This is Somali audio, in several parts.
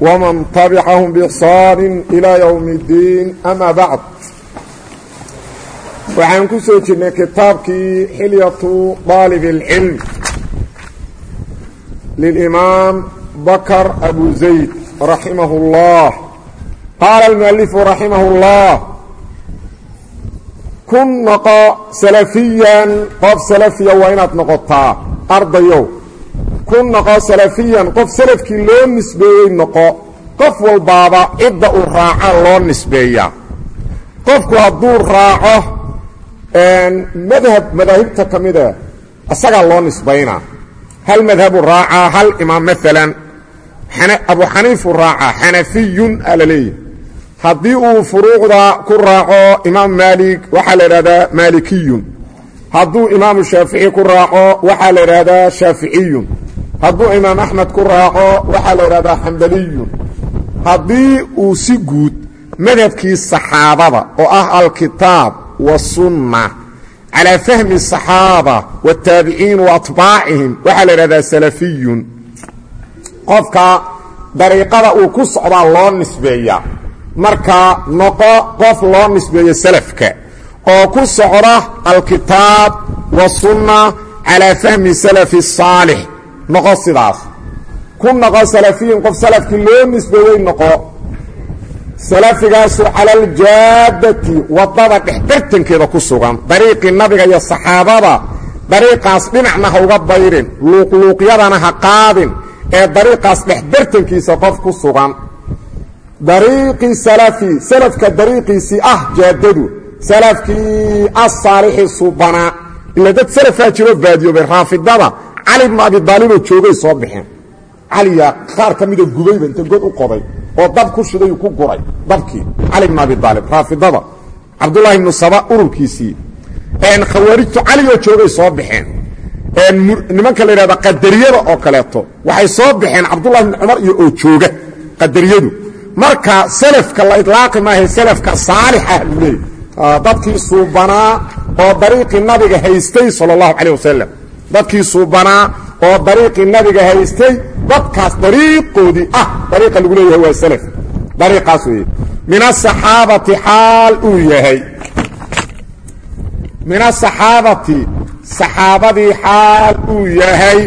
ومن تبعهم بإحصان إلى يوم الدين أما بعد waxaan ku soo jirnay kitaabkii xilyatu طaalib اlcilm lilimaam bakr abu zayd raximah اllah qaala almualifu raximah اllah kun noqo salafiyan qof salafiya waa inaad noqotaa ardayow kun noqo salafiyan qof salafkii loo nisbeeyey noqo qof walbaaba cidda uu raaca loo nisbeeyaa. Qofku hadduu raaco madhab madaahibta ka mida isagaa loo nisbaynaa hal madhabu raacaa hal imaam maalan abu xaniifu raacaa xanafiyun aa haddii uu furuucda ku raaco imaam maalik waxaa la idhahdaa maalikiyun. Hadduu imaamu shaafici ku raaco waxaa la idhahdaa shaaficiyun hadduu imaam axmed ku raaco waxaa la idhahdaa xambaliyun. Haddii uu si guud madhabkii saxaabada oo ah alkitaab wasunna calaa fahmi asaxaaba wataabiciin wa atbaacihim waxaa la idhahdaa salafiyun. Qofka dariiqada uu ku socdaa loo nisbeeyaa marka noqo qof loo nisbeeyo salafka oo ku socda alkitaab wasunna calaa fahmi salafi saalix noqo sidaas. Ku noqo salafiyin qof salafkii loo nisbeeyey noqo. Salafigaasu cala aljaadati waddada dhexbartankeeda ku sugan dariiqii nabiga iyo saxaabada dariiqaas dhinacna ha uga bayrin luuqluuqyadana ha qaadin ee dariiqaas dhexbartankiisa qof ku sugan. Dariiqii salafi salafka dariiqiisii ah jaadadu salafkii asaalixi subanaa ila dad salafaa jiroo baadiyoobay raafidada cali bnu abi daaliboo joogay soo baxeen caliya qaar ka mida gubayba inta god u qoday oo dab ku shiday ku guray dabkii cali bnu abi aalib raafidada. Cabdulahi ibnu saba ururkiisii. Khawaarijtu calioo joogay soo baxeen nimanka la yidhahda qadariyada oo kaleeto waxay soo baxeen cabdullahi bni cumar iyo oo jooga qadariyadu. Marka selafka la idlaaqi maaha selafka saalixa lu leeyay dadkii suubanaa oo dariiqii nabiga haystay sala allahu calayh wasalam dadkii suubanaa oo dariiqii nabiga haystay dadkaas dariiqoodii ah dariiqa lagu leeyahay waa salaf. Dariiqaas weeye. Min asaxaabati xaal uu yahay. Min asaxaabati saxaabadii xaal uu yahay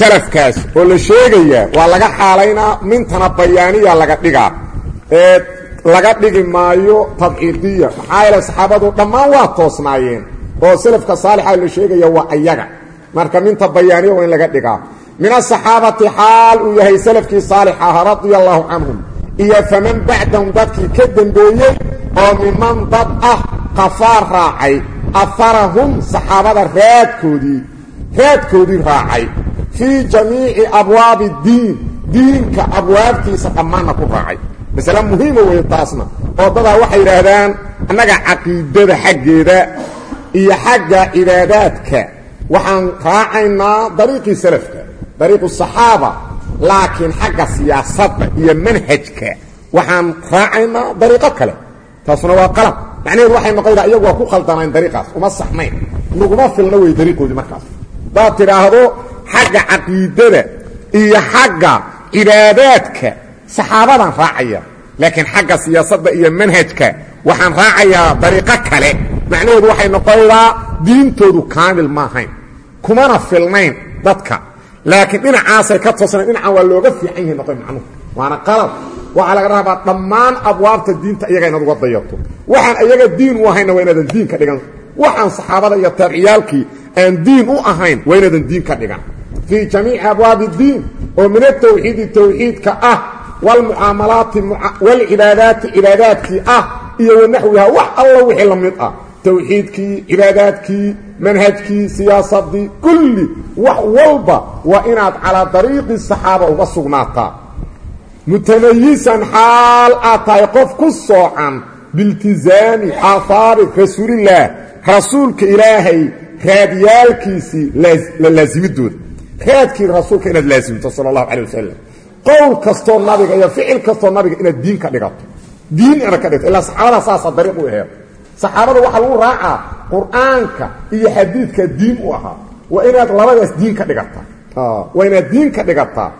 salafkaas. Oo la sheegayaa waa laga xaalaynaa mintana bayaaniya laga dhigaa. Ee laga dhigi maayo tabciidiya maxaa yeele saxaabadu dhammaan waa toosnaayeen oo salafka saalixa la sheegaya waa ayaga. Marka minta bayaaniya waa in laga dhigaa. Min asaxaabati xaal uu yahay salafkii saalix aha radia allaahu canhum. Iyo faman bacdahum dadkii ka dembeeyey oo miman dad ah qafaar raacay aharahum saxaabada raadkoodii raadkoodii raacay. Fii jamiici abwaabi diin diinka abwaabtiisa dhammaanna ku raacay. Masale muhiima weeye taasna oo dadaa waxay yidhaahdaan annaga caqiidada xaggeeda iyo xagga cibaadaadka waxaan raacaynaa dariiqii salafka dariiqu saxaaba laakiin xagga siyaasadda iyo manhajka. Waxaan raacaynaa dariiqo kale. Taasuna waa qalab. Macnaheedu waxay noqonaydaa iyagu waa ku khaldanayn dariiqaas uma saxnayn naguma filna wey dariiqoodii markaas. Hadaad tidhaahdo xagga caqiidada iyo xagga cibaadaadka saxaabadaan raacaya laakiin xagga siyaasadda iyo manhajka. Waxaan raacayaa dariiqo kale macnaheedu waxay noqonaydaa diintoodu kaamil maahayn kumana filnayn dadka. Laakiin dhinacaasay ka toosnayn dhinacan waa looga fiican yahay noqon macnuhu. Waana qalab. Waxaa laga rabaa dhammaan abwaabta diinta iyaga inaad uga dayato. Waxaan iyaga diin u ahayna waa inaadan diin ka dhigan. Waxaan saxaabada iyo taabiciyaalkii aan diin u ahayn waa inaadan diin ka dhigan. Fii jamiici abwaabi diin oo min atawxiidi tawxiidka ah wlmucaamalaati wlcibaadaati cibaadaadkii ah iyo wanaxwiha wax alla wixii la mid ah tawxiidkii cibaadaadkii manhajkii siyaasadii kulli wax walba waa inaad calaa dariiqi saxaaba uga sugnaataa. Mutamayisan xaal aad tahay qof ku soocan biiltizaami aahaari rasuulillaah rasuulka ilaahay raadyaalkiisii la laasimidooda raadkii rasuulka inaad laasimto sala allahu calay wasalam qowl kastoo nabiga iyo ficil kastoo nabiga inaad diin ka dhigato. Diin inaad ka dhigto ilaa saasaa dariiq u saxaabada waxaa lagu raacaa qur'aanka iyo xadiidka diin u ahaa. Waa inaad labadaas diin ka dhigataa waa inaad diin ka dhigataa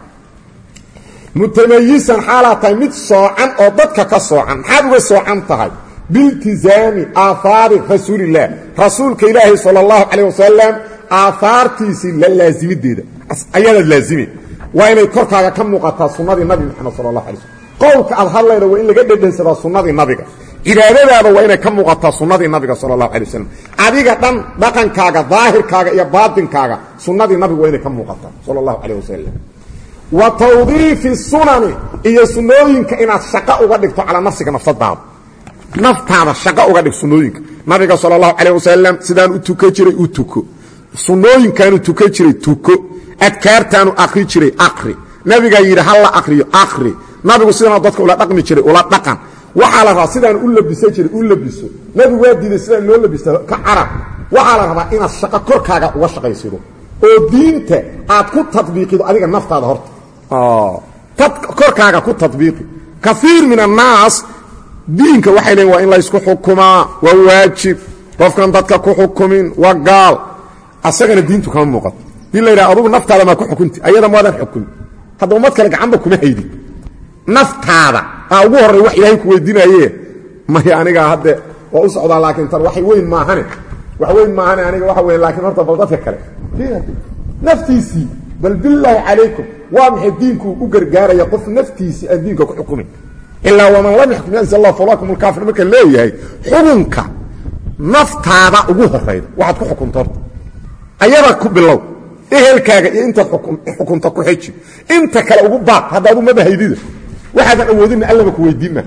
mutamayisan xaalaad tahay mid soocan oo dadka ka soocan. Maxaad uga soocan tahay? Biiltizaami aahaari rasuulillaah rasuulka ilaahi sala allahu calayh wasalam aahaartiisii la laasimideeda ayadaad laazimi. Waa inay korkaaga ka muuqataa sunnadii nabi moxamed sala allah alay slm qowlka aad hadlayda waa in laga dhedhansadaa sunnadii nabiga cibaadadaada waa inay ka muuqataa sunnadii nabiga sala allahu alay adiga dhan dhaqankaaga daahirkaaga iyo baatinkaaga sunnadii nabiga waa inay ka muuqataa sala allahu calayh wa tawdiifi sunani iyo sunnooyinka inaad shaqo uga dhigto calaa nafsiga nafsadaada naftaada shaqo uga dhig sunnooyinka. Nabiga sala allahu calayh wasalam sidaan u tukan jiray u tuko. Sunnooyinkaanu tukan jiray tuko. Adkaartaanu akri jiray akri. Nabigaa yidhi ha akriyo akri. Nabigu sidaanu dadka ula dhaqmi jiray ula dhaqan waxaa la rabaa sidaan u labisan jiray u labiso. Nabigu waa diiday sidaan loo labista ka carab. Waxaa la rabaa inaad shaqo korkaaga uga shaqaysido oo diinta aad ku tadbiiqido adiga naftaada horta. Korkaaga ku tadbiiqi kaiir min annaas diinka waxay leeyiin waa in laysku xukumaa waa waajib. Qofkan dadka ku xukumin waa gaal. Asagana diintu kama muuqato. Dii la yidhaha adugu naftaada maa ku xukunti ayada maadan xukumi. Hadda ummad kale gacanba kuma haydin naftaada. Aa ugu horray wax ilaahay ku weydiinaye maya anigaa hadde waa u socdaa laakiin tan wax weyn maahane. Wax weyn maahane aniga waxa weyn laakiin horta bal dadka kale. Naftiisii bal bilaahi calaykum waa maxay diinku u gargaaraya qof naftiisii aan diinka ku xukumin? Ilaa waman lam yaxkum yansi allah falakum lkaafir marka leeyahay xukunka naftaada ugu horayda waxaad ku xukunta horta. Ayada ku bilow ehelkaaga iyo intaad xukunta ku xeji inta kale ugu baaq haddaadu mabahaydida waxaadan awoodinna allaba ku weydiinma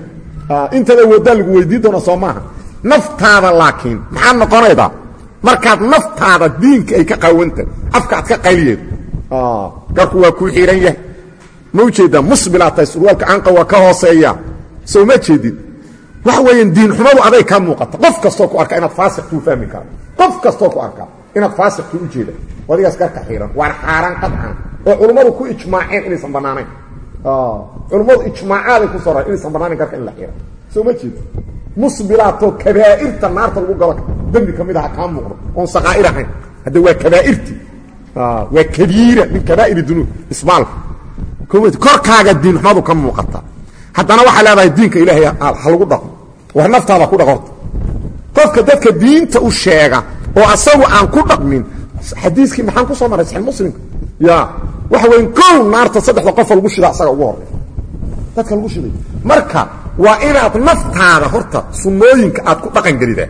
intaad awooddaa lagu weydiin doona soo maaha. Naftaada laakiin maxaad noqonaydaa markaad naftaada diinka ay ka qaawanta afka aad ka qayliyeed. Garku waa kuu xiihan yahay. Ma u jeedaa musbilaa tahay surwaalka canqa waa ka hooseeya soo ma jeedid waxa weeyaan diin xumadu aday ka muuqata. Qof kastoo ku arka inaad faasiq kuu fahmi karo qof kastoo ku arka inaad faasiq kuu ujeeda adigaas garka xiihan waana xaaraan qadcan oo culummadu ku ijmaaceen inaysan bannaanayn culummadu ijmaacaaday ku soo ra inaysan bannaanayn garka in la xiihan soo ma jeedid musbilaatoo kabaa'irta naarta lagu galo dembi ka mid aha kaa muuqdo. Oon saqaa'ir ahayn. Hadda waa kabaa'irtii waa kabiira min kabaa'ir dunuub. Isbaalka korkaaga diinxumadu ka muuqata. Haddana waxaa leedahay diinka ilaahay ha lagu dhaqo. War naftaada ku dhaqorta qofka dadka diinta u sheega oo asagu aan ku dhaqmin xadiiskii maxaan ku soo maray saxiix muslimka ya waxa weyn kow naarta saddexda qofa lagu shida asaga ugu horey dadka lagu shiday. Marka waa inaad naftaada horta sunnooyinka aad ku dhaqangelidaa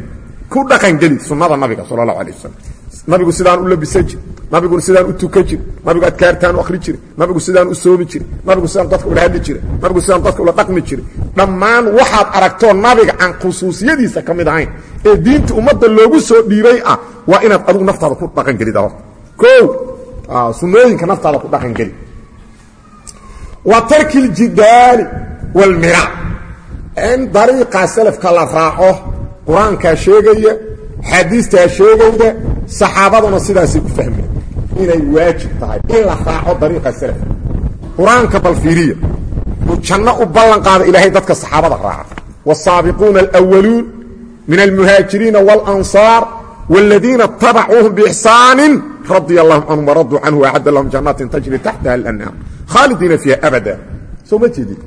ku dhaqangeli sunnada nabiga sala allahu alay wasalam nabigu sidaan u labisan jir nabigu sidaan u tukan jir nabigu adkaartaan u akhri jire nabigu sidaan u soomi jire nabigu sidaan dadka ula hadli jire nabigu sidaan dadka ula dhaqmi jire dhammaan waxaad aragtoo nabiga aan khusuusiyadiisa ka mid ahayn ee diinta ummadda loogu soo dhiibay ah waa inaad adigu naftaada ku dhaqangelida horta. O sunnooyinka naftaada ku dhaqangeli wa tarki ljidaali wاlmirac in dariiqaa salafka la raaco qur-aankaa sheegaya xaadiistaa sheegayda saxaabaduna sidaasay u fahmeen inay waajib tahay in la raaco dariiqa salafka qur-aanka bal fiiriya uu janno u ballan qaada ilaahay dadka saxaabada raaca wالsaabiquuna alأwaluun min almuhaajiriina wاlanصaar wاladiina اtabacuuhum bإxsaani radia allahu canhum waraduu canhu acadda lahum janaatin tajri taxtaha alanhaar khaalidiina fiiha abada. Soo ma jeedin?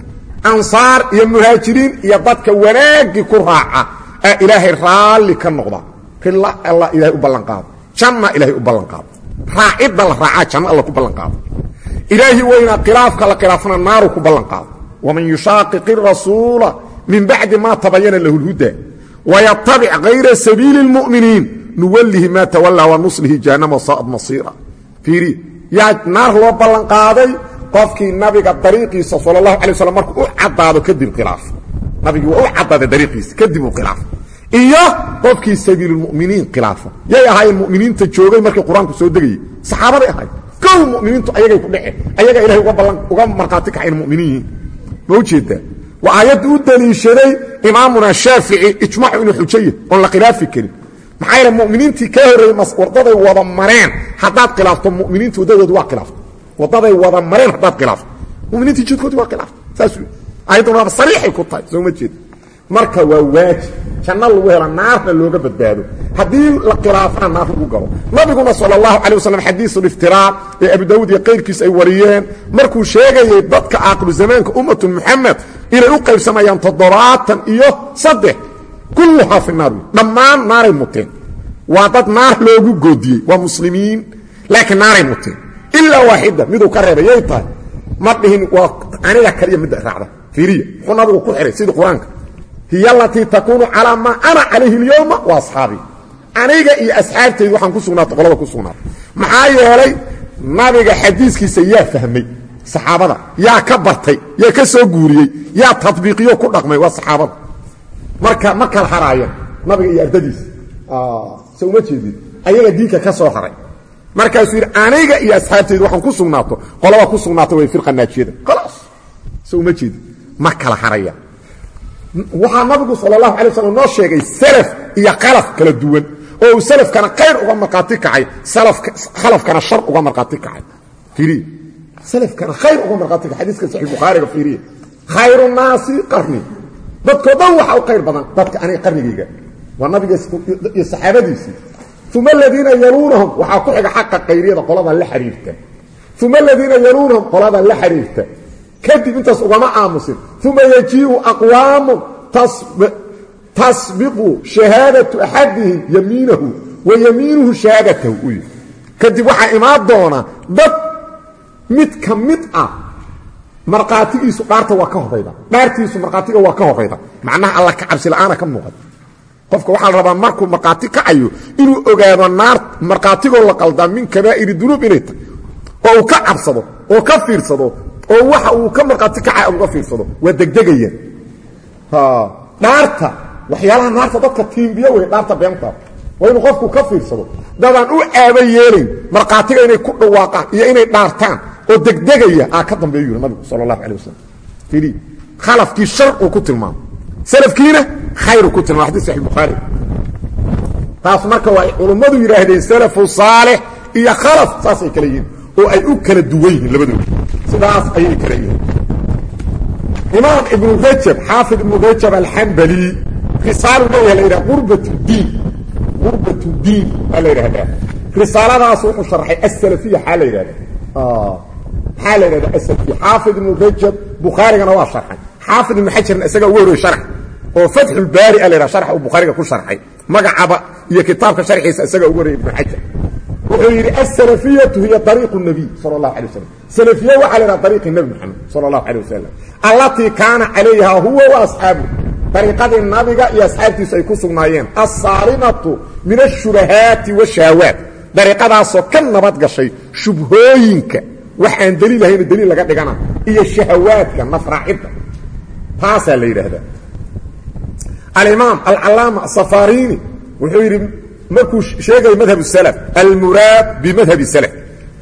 Ansaar iyo muhaajiriin iyo dadka wanaagii ku raaca aa ilaahay raalli ka noqda. Rilla alla ilahay u ballan qaado. Janna ilaahay u ballan qaado. Raacidda la raacaa janno alla ku ballan qaado. Ilaahi weynaa khilaafka la khilaafana naaru ku ballan qaado. Waman yushaaqiqi rasuula min bacdi ma tabayana lahu lhuda wayatabic kayra sabiili اlmu'miniin nuwallihi ma tawallaa wanuslihi jahannama saa'ad masiira. Fiiri yaa naar loo ballan qaaday qofkii nabiga dariiqiisa sal اlahu alay waslam markuu u caddaado kadib khilaaf. Nabigii waa u caddaaday dariiqiisa kadib uu khilaaf. Iyo qofkii sabiilulmuminiin khilaafa. Yay ahaayeen muminiinta joogay markii qur'aanku soo degayey saxaabaday ahayd kow muminiintu ayagay ku dhece ayaga ilahay uga markhaati kacayn muminiin. Yihiin ma u jeedaa waa aayadda u daliishaday imaamuna shaafici ijmacu inuu xujaya oon la khilaafi karin maxaa yaele muminiintii ka horreeyey wadaday wada mareen haddaad khilaafto muminiinta waddadoodi waa khilaafto waddaday wada mareen haddaad khilaafto muminiintii jidkoodi waa khilaafto saas wey ayadduna sariixay ku tahay soo ma jeeda marka waa waajib janno lagu hela naarna looga badbaado haddii la khilaafana naar lagu galo nabiguna sal اlahu alيه waslm xadiisuliftiraac ee abu daawud iyo qayrkiis ay wariyeen markuu sheegayay dadka aakiru zamaanka ummatu muxamed inay u qaybsamayaan toddobaatan iyo saddex kulluhaa fi naar. Dhammaan naaray muteen waa dad naar loogu goodiyey. Waa muslimiin laakiin naaray muteen ilaa waaxida miduu ka reebay yay tahay. Ma dhihin waa aniga kaliya midda raacda. Fiiriya muxuu nabigu ku xihay sidii qur'aanka. Hiy alatii takuunu calaa maa ana calayhi اlyowma wa asxaabii aniga iyo asxaabtaydu waxaan ku sugnaata qolada ku sugnaata maxaa yeelay nabiga xadiiskiisa yaa fahmay. Saxaabada yaa ka bartay yaa waa marka ma kala nabiga iyo ardadiisa so uma jeedin ayaga diinka ka soo haray. Markaasuu yidhi aniga iyo asxaabtaydu waxaan ku sugnaato qolada ku sugnaata way firqa naajiyada khalaas. So uma jeedin ma kala haraya waxaa nabigu sal اlahu alay noo sheegay salaf iyo kalaf kala duwan oo uu salafkana khayr uga markhaati kacay khalafkana shar uga markhaati kacay. Iiriya salafkana khayr uga markhaati kacay xadiiska saxix bukhaariga fiiriya khayru naasi qarni dadkoo dhan waxa u khayr badan dadka aniga qarnigayga waa nabiga iyo saxaabadiisii uma aladiina yaluunahum waxaa ku xiga xaqa kayriyada qolada la xiriirta. Uma aladiina yaluunahum qolada la xiriirta. Kadib intaas ugama aamusin. Uma yajiiu aqwaamu tasbiqu shahaadatu axadihim yamiinahu wa yamiinuhu shahaadatahu kadib waxaa imaan doona dad mid ka ah markhaatigiisu dhaarta waa ka horayda. Dhaartiisu markhaatiga waa ka horayda. Macnaha alla ka cabsi la'aana ka muuqata qofka waxaa la rabaa markuu markhaati kacayo inuu ogaado naar markhaatigoo la qaldaa min kabaa'iri dunuub inay tahay. Oo uu ka cabsado oo ka fiirsado oo waxa uu ka markhaati kaca uga fiirsado. Waa degdegaya. Dhaarta waxyaalaha naarta dadka tiimbiyo wey dhaarta beenta. Waa inuu qofku ka fiirsado. Dadaan u aaba yeelayn markhaatiga inay ku dhawaaqaan iyo inay dhaartaan oo degdegaya aa ka dambeeyu yiri nabigu sal allahu alay wasalam ii khalafkii shar uu ku tilmaamo salafkiina khayru ku tilmamo xadis saxi bukhaari taas marka waa culummadu yidhaahdeen salafu saalix iyo khalaf saasay kala yihiin oo ay u kala duwan yihiin labadooda. Sidaas ayay kala yihiin. Imaam ibnu rajab xaafid ibnu rajab alxambali risaalu leeyaha la yidhaha qurbat diin. Qurbat diin baa la yidhahdaa risaaladaas wuxuu sharxay asalafiya xaa la yidhahda maxaa la yidhahda asalafiya xaafid ibnu rajab bukhaarigana waa sharxay. Xaafid ibnu xajarna isaga ugu horey sharx. Oo fatxulbaari a la yidhaha sharxa uu bukhaariga ku sharxay. Magacaba iyo kitaabka sharxiisa isaga ugu horey ibnu xajar. Wuxuu yidhi asalafiyatu hiya ariiqu nabiy sal اlahu alay wasalam salafiye waxaa la yidhaha ariiqi nebi moxamed sal اllahu alay wasalam allatii kaana calayha huwa wa asxaabu dariiqadii nabiga iyo asxaabtiisu ay ku sugnaayeen. Assaalimatu min ashubahaati washahaawaat dariiqadaasoo ka nabad gashay shubhooyinka wax aan daliil ahayno daliil laga dhigana iyo shahawaadka nafraacidda taasaa la yidhaahdaa. Alimaam alcalaama safarini wuxuu yidhi markuu sheegaya madhab salaf almuraad bimadhabi salaf.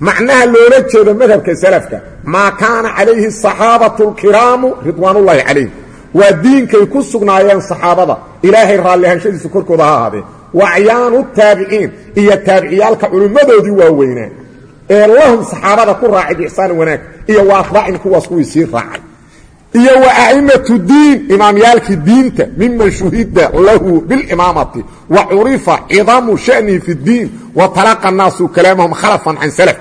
Macnaha loola jeedo madhabka salafka maa kaana calayhi asaxaabatu alkiraamu ridwaanullaahi calayhim waa diinkay ku sugnaayeen saxaabada. Ilaahay raalliahanshadiisu korkooda ha ahaadeen wacyaanu taabiciin iyo taabiciyaalka culimmadoodii waaweynaa ee lahum saxaabada ku raacay biixsaani wanaag iyo wa atbaacin kuwaas kuwii sii raacay. Iyo wa a'immatu diin imaamyaalkii diinta miman shuhida lahu bilimaamati wa curifa cidamu sha'nihi fi اddiin wa talaqa naasu kalaamahum khalafan can salaf.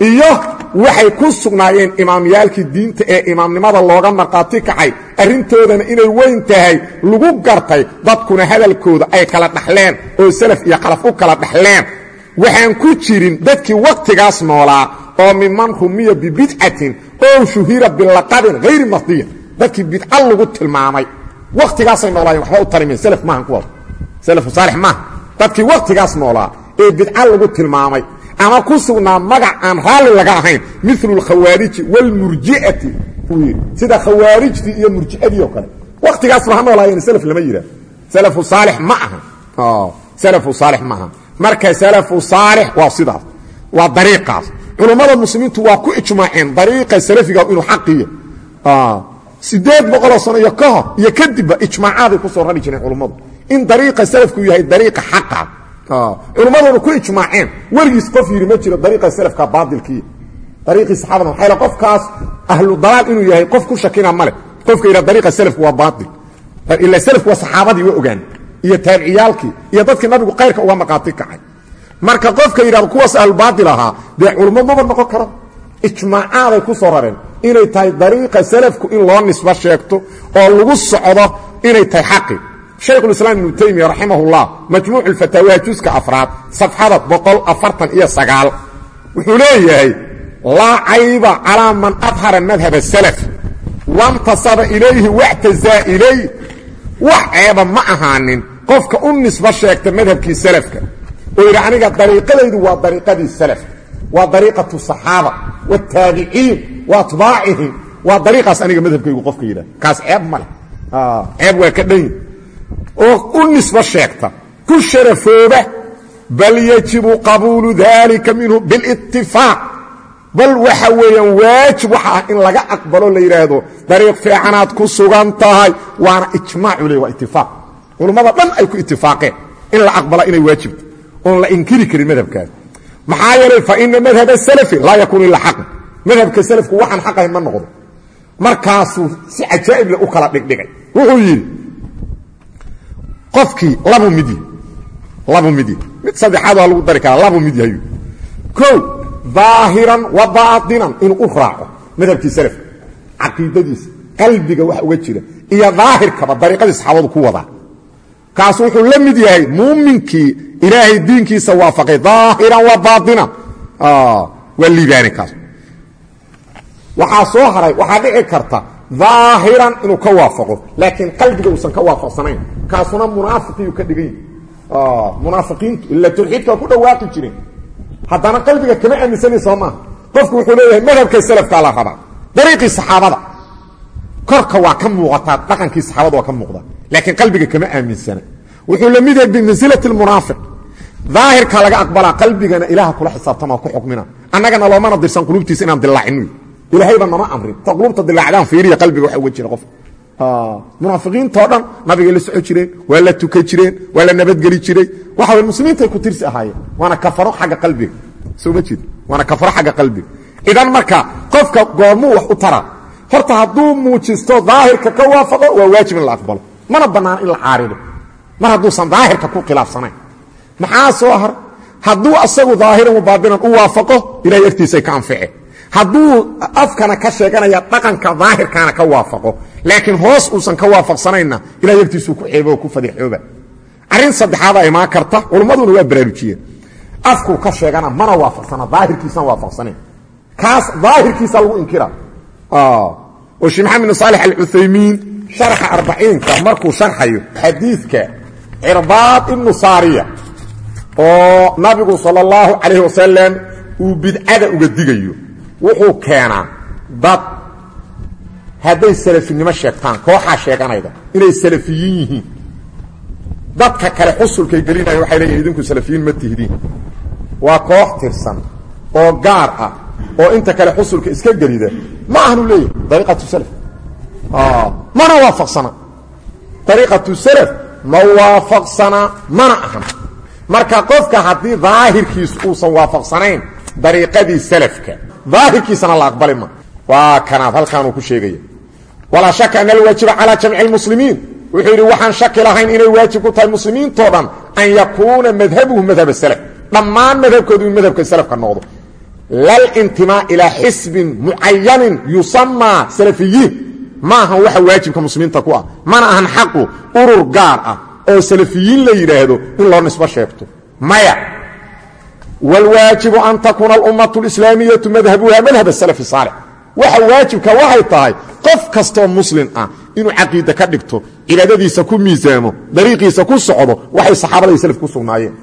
Iyo waxay ku sugnaayeen imaamyaalkii diinta ee imaamnimada looga markhaati kacay. Arrintoodana inay weyn tahay lagu gartay dadkuna hadalkooda ay kala dhaxleen oo salaf iyo khalaf u kala dhaxleen waxaan ku jirin dadkii wakhtigaas noolaa oo miman rumiya bibidcatin oo shuhira bilaqabin hayri masdiya dadkii bidca lagu tilmaamay. Wakhtigaasay noolaayeen waxba u tarimeen salaf maahan kuwaas salafu saalix maaha dadkii wakhtigaas noolaa ee bidca lagu tilmaamay ama ku sugnaa magac aan raalli laga ahayn milu alkhawaariji wاlmurji'ati buu sida khawaarijtii iyo murji'adii oo kale. Wakhtigaasba ha noolaayeen salaf lama yidhah salafu saalix ma aha. Salafu saalix ma aha marka salafu saalix waa sidaas waa dariiqaas. Culummada muslimiintu waa ku ijmaaceen dariiqa salafiga inuu xaqiyo sideed boqoloo sano iyo ka hor iyo kadibba ijmaacaaday ku soo rari jireen culummadu in dariiqa salafku yahay dariiqa xaqa culummaduna ku ijmaaceen. Weligiis qof yidhi ma jiro dariiqa salafka baadilkii dariiqii saxaabada maxaa yaele qofkaas? Ahlu dalaal inuu yahay qof ku shakina male qofka yidhaha dariiqa salafku waa baatil ila salafku waa saxaabadii waa ogaan iyo taabiciyaalkii iyo dadkii nabigu kayrka uga maqaati kacay. Marka qofka yidhahdo kuwaas ahlubaatil ahaa dee culummo maba noqon karo? Ijmaacaaday ku soo rareen. Inay tahay dariiqa salafku in loo nisbo sheegto oo lagu socdo inay tahay xaqi. Shaykhulislaam ibnu taymiya raximahullah majmuucu lfataawaha juska afraad safxada boqol afartan iyo sagaal. Wuxuu leeyahay laa cayba calaa man adhara madhaba salaf wantasaba ilayhi wactazaa ilay wax ceeba ma ahaanin qofka u nisbo sheegta madhabkii salafka. Oo yidhi aniga dariiqadaydu waa dariiqadii salafka waa dariiqatu saxaaba wataabiciin wa atbaacihim waa dariiqaas aniga madhabkaygu qofka yidhah kaas ceeb ma leh. Ceeb waa ka dhanyi oo u nisbo sheegta ku sharafooba bal yajibu qabuulu dalika minhu bilitifaaq bal waxa weeyaan waajib waxa ah in laga aqbalo la yidhaahdo dariiq fiicanaad ku sugan tahay waana ijmaacu le waa itifaaq culummada dhan ay ku itifaaqeen in la aqbala inay waajibto oon la inkiri karin madhabkaas. Maxaa yeelay fa ina madhab salafi laa yakuunu ila xaqan madhabka salafku waxaan xaqahayn ma noqdo. Markaasuu si cajaa'ib le u kala dhigdhigay. Wuxuu yidhi qofkii labu midi labu midi mid saddexaad waa lagu dari karaa labu mid yahayu o aahiran wa baainan inuu u raaco madhabkii salafka caqiidadiisa qalbiga wax uga jira iyo daahirkaba dariiqadii saxaabadu ku wadaa kaas wuxuu la mid yahay muuminkii ilaahay diinkiisa waafaqay. Daahiran wa baainan waa liibaani kaas. Waxaa soo haray waxaa dhici karta daahiran inuu ka waafaqo laakiin qalbiga uusan ka waafaqsanayn. Kaasuna munaafiqiyu ka dhigan yahi munaafiqiintu ila tawxiidka waa ku dhawaaqi jireen haddana qalbiga kama aaminsani soo maaha qofku wuxuu leeyahay madhabkay salafkaa la rabaa. Dariiqii saxaabada. Korka waa ka muuqataa dhaqankii saxaabada waa ka muuqda laakiin qalbiga kama aaminsana. Wuxuu la mid yahay bimansilati lmunaafiq daahirka laga aqbalaa qalbigana ilaha kula xisaabtama ku xukmina. Annagana loomana dirsan qulubtiisa inaan dilaacin ilaahayba nama amrin. Ta qulubta dilaacdaan fiiriya qalbiga waxa uga jira qofka munaafiqiintao dhan nabigay la soco jireen waa la tukan jireen waa la nabadgeli jiray waxa way muslimiintay ku tirsi ahaayeen. Waana kafaro xagga qalbiga. Soo ma jeed waana kafaro xagga qalbiga. Idan marka qofka goormuu wax u taraa horta hadduu muujisto daahirka ka waafaqo waa waajib in la aqbalo mana bannaan in la caarido mar hadduusan daahirka ku khilaafsanayn. Maxaa soo har? Hadduu asagu daahiran wabaadinan u waafaqo ilahay agtiisay ka anfice. Hadduu afkana ka sheeganaya dhaqanka daahirkaana ka waafaqo. Laakiin hoos uusan ka waafaqsanayna ilahay agtiisuu ku ceebo ku fadixooba. Arrin saddexaada imaan karta culummaduna waa baraarujiyeen afkuu ka sheegana mana waafaqsana daahirkiisan waafaqsanayn. Kaas daahirkiisa lagu inkira. Oo sheekh maxamed bin saalex alcuthaymiin sharxa arbaciinka markuu sharxayo xadiidka cirbaad ibnu saariya oo nabigu sala allahu calayh wasalam uu bidcada uga digayo wuxuu keenaa dad hadday salafinimo sheegtaan kooxaa sheeganayda inay salafiyiin yihiin. Dadka kale xusulkay gelinaya waxay leeyihiin idinku salafiyiin ma tihdiin waa koox tirsan oo gaar ah oo inta kale xusulka iska gelida ma ahanu leeyahay dariiqatu salaf mana waafaqsana? Dariiqatu salaf ma waafaqsana? Mana ahan. Marka qofka haddii daahirkiisu uusan waafaqsanayn dariiqadii salafka daahirkiisana la aqbali ma. Waa kanaad ku sheegaya. Walaa shaka an alwaajiba calaa jamci lmuslimiin wuxuu yidhi shaki lahayn inay waajib ku tahay muslimiintoo dhan an yakuuna madhabuhu madhab salaf dhammaan madhabkoodu in madhabka salafka noqdo. Lalintimaa ilaa xisbin mucayanin yusamaa salafiyiin ma ahan waxa waajibka muslimiinta ku ah mana ahan xaqu urur gaar ah oo salafiyiin la yidhaahdo in loo nisbo sheegto maya wاlwaajibu an takuuna alummatu اlislaamiyatu madhabuha madhab الsalaf الsaalix waxa waajibka waxay tahay qof kastoo muslim ah inuu caqiida ka dhigto cibaadadiisa ku miisaamo dariiqiisa ku socdo waxay saxaabada iyo salaf ku sugnaayeen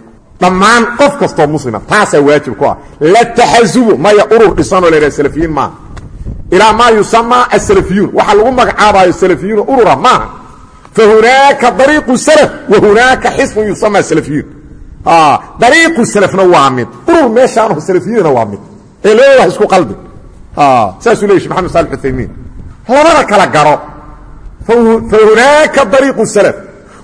dhammaan qof kastoo muslima taasaa waajib ku ah la taxazubu maya urur dhisanoo la yidhaha salafiyiin maaha ilaa maa yusamaa asalafiyuun waxaa lagu magacaabayo salafiyuuna urura maaha fa hunaaka dariiqu salaf wa hunaaka xisbun yusamaa salafiyuun dariiqu salafna waa mid. Urur meeshaanoo salafiyinna waa mid. Ee labada wax isku qalbi. Saasuu leeya shek maxamed saali uthaymiin labada kala garo. Fa hunaaka dariiqu salaf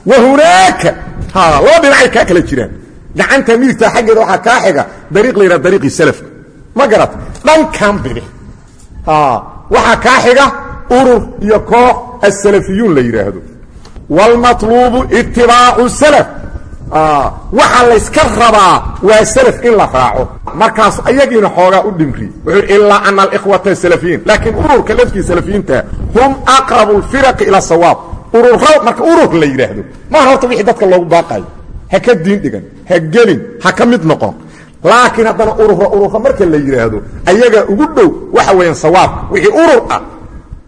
wa hunaaka laba dhinacay kaa kala jiraan. Gacanta midigta xaggeeda waxaa kaa xiga dariiq la yidhaha dariiqii salafka ma garat dhankan bidix Ah, waxaa kaa xiga urur iyo koox asalafiyuun la yidhaahdo wlmaluubu itibaacu sl ah, waxa layska rabaa waa slf in la raaco. Markaas ayagiina xoogaa u dhimri. Wuxuu ilaa ana alkhwata salafiyiin laakiin ururka laftii salafiyiinta hum aqrabu اlfiraqi ila sawaab. Urura marka urur la yidhaahdo maa horta wixii dadka loogu baaqayo ha ka diin dhigan ha gelin ha ka mid noqon laakiin haddana urura urura marka la yidhaahdo ayaga ugu dhow waxa weeyaan sawaabka wixii urur ah.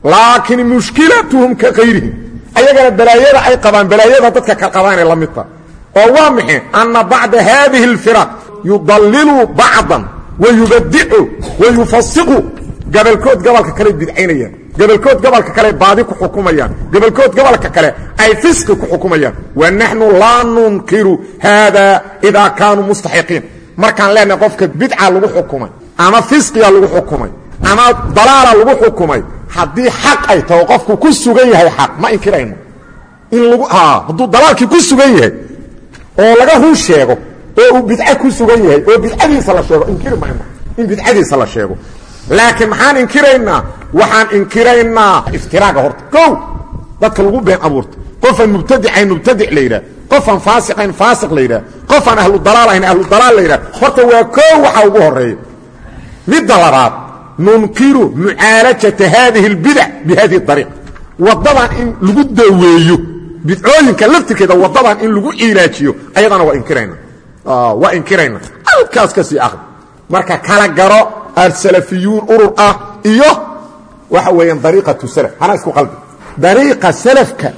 Laakiin mushkilatuhum ka kayrihim ayagana balaayada ay qabaan balaayada dadka ka qabaanay la midta oo waa maxay? Anna bacda haadihi اlfiraq yudallilu bacdan wa yubadicu wa yufasiqu gabalkood gobolka kale bidcaynayaan. Gabalkood gobolka kale baadi ku xukumayaan. Gabalkood gobolka kale ay fisqi ku xukumayaan. Wa naxnu laa nunkiru haada idaa kaanuu mustaxiqiin markaan leenahay qofka bidca lagu xukumay ama fisqiga lagu xukumay ama dalaala lagu xukumay haddii xaq ay taho qofku ku sugan yahay xaq ma inkirayno. In lagu hadduu dalaalkii ku sugan yahay oo laga run sheego oo uu bidco ku sugan yahay oo bidcadiisa la sheego inkiri mayno in bidcadiisa la sheego. Laakiin maxaan inkiraynaa? Waxaan inkiraynaa iftiraaga horta. Kow dadka lagu been abuurta qofaan mubtadicayn mubtadic la yidhah qofaan faasiqayn faasiq la yidhah qofaan ahlu dalaal ahayn ahlu dalaal la yidhah horta waa koow waxa ugu horreeya midda labaad nunkiru mucaalajata haadihi اlbidac bihadihi ariiq wadadan in lagu daweeyo bidcooyinka laftirkeeda wadadan in lagu cilaajiyo ayadana waa inkirayna waa inkirayna halkaas ka sii akri marka kala garo alsalafiyuun urur ah iyo waxa weeyaan dariiqatu salaf. Hana isku qalbi. Dariiqa salafka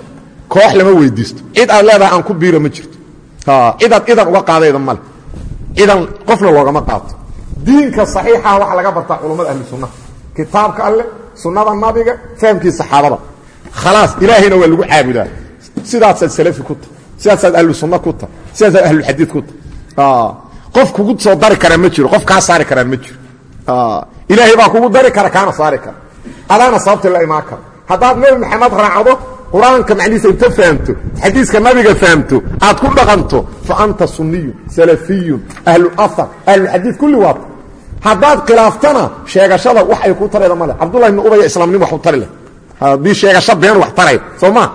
koox lama weydiisto. Cid aad leedahay aan ku biiro ma jirto. Cidaad idan uga qaadayda male cidan qofna loogama qaato. Diinka صaxiixa waxaa laga bartaa culummada ahlu sunnaha kitaabka alleh sunnada nabiga fahamkii saxaabada. Khalaas ilaahayna waa lagu caabudaa. Sidaasaad salafi ku tahay sidaasaad ahlu sunna ku tahay sidaasaad ahlulxadiid ku tahay qof kugu soo dari karaa ma jiro qof kaa saari karaa ma jiro. Ilaahay baa kugu dari kara kaana saari kara. Adaana sababta la imaan kara haddaad nebi maxamed raacdo qur'aanka macnihiisa inta fahamto xadiiska nabiga fahamto aad ku dhaqanto fa anta suniyun salafiyun ahlu ahar ahlulxadiid kulli waata haddaad khilaaftana sheegashada wax ay ku tarayda male cabdullahi ibnu ubaya islaamnimo wax u tari leh. Haddii sheegasho been wax taray soo ma?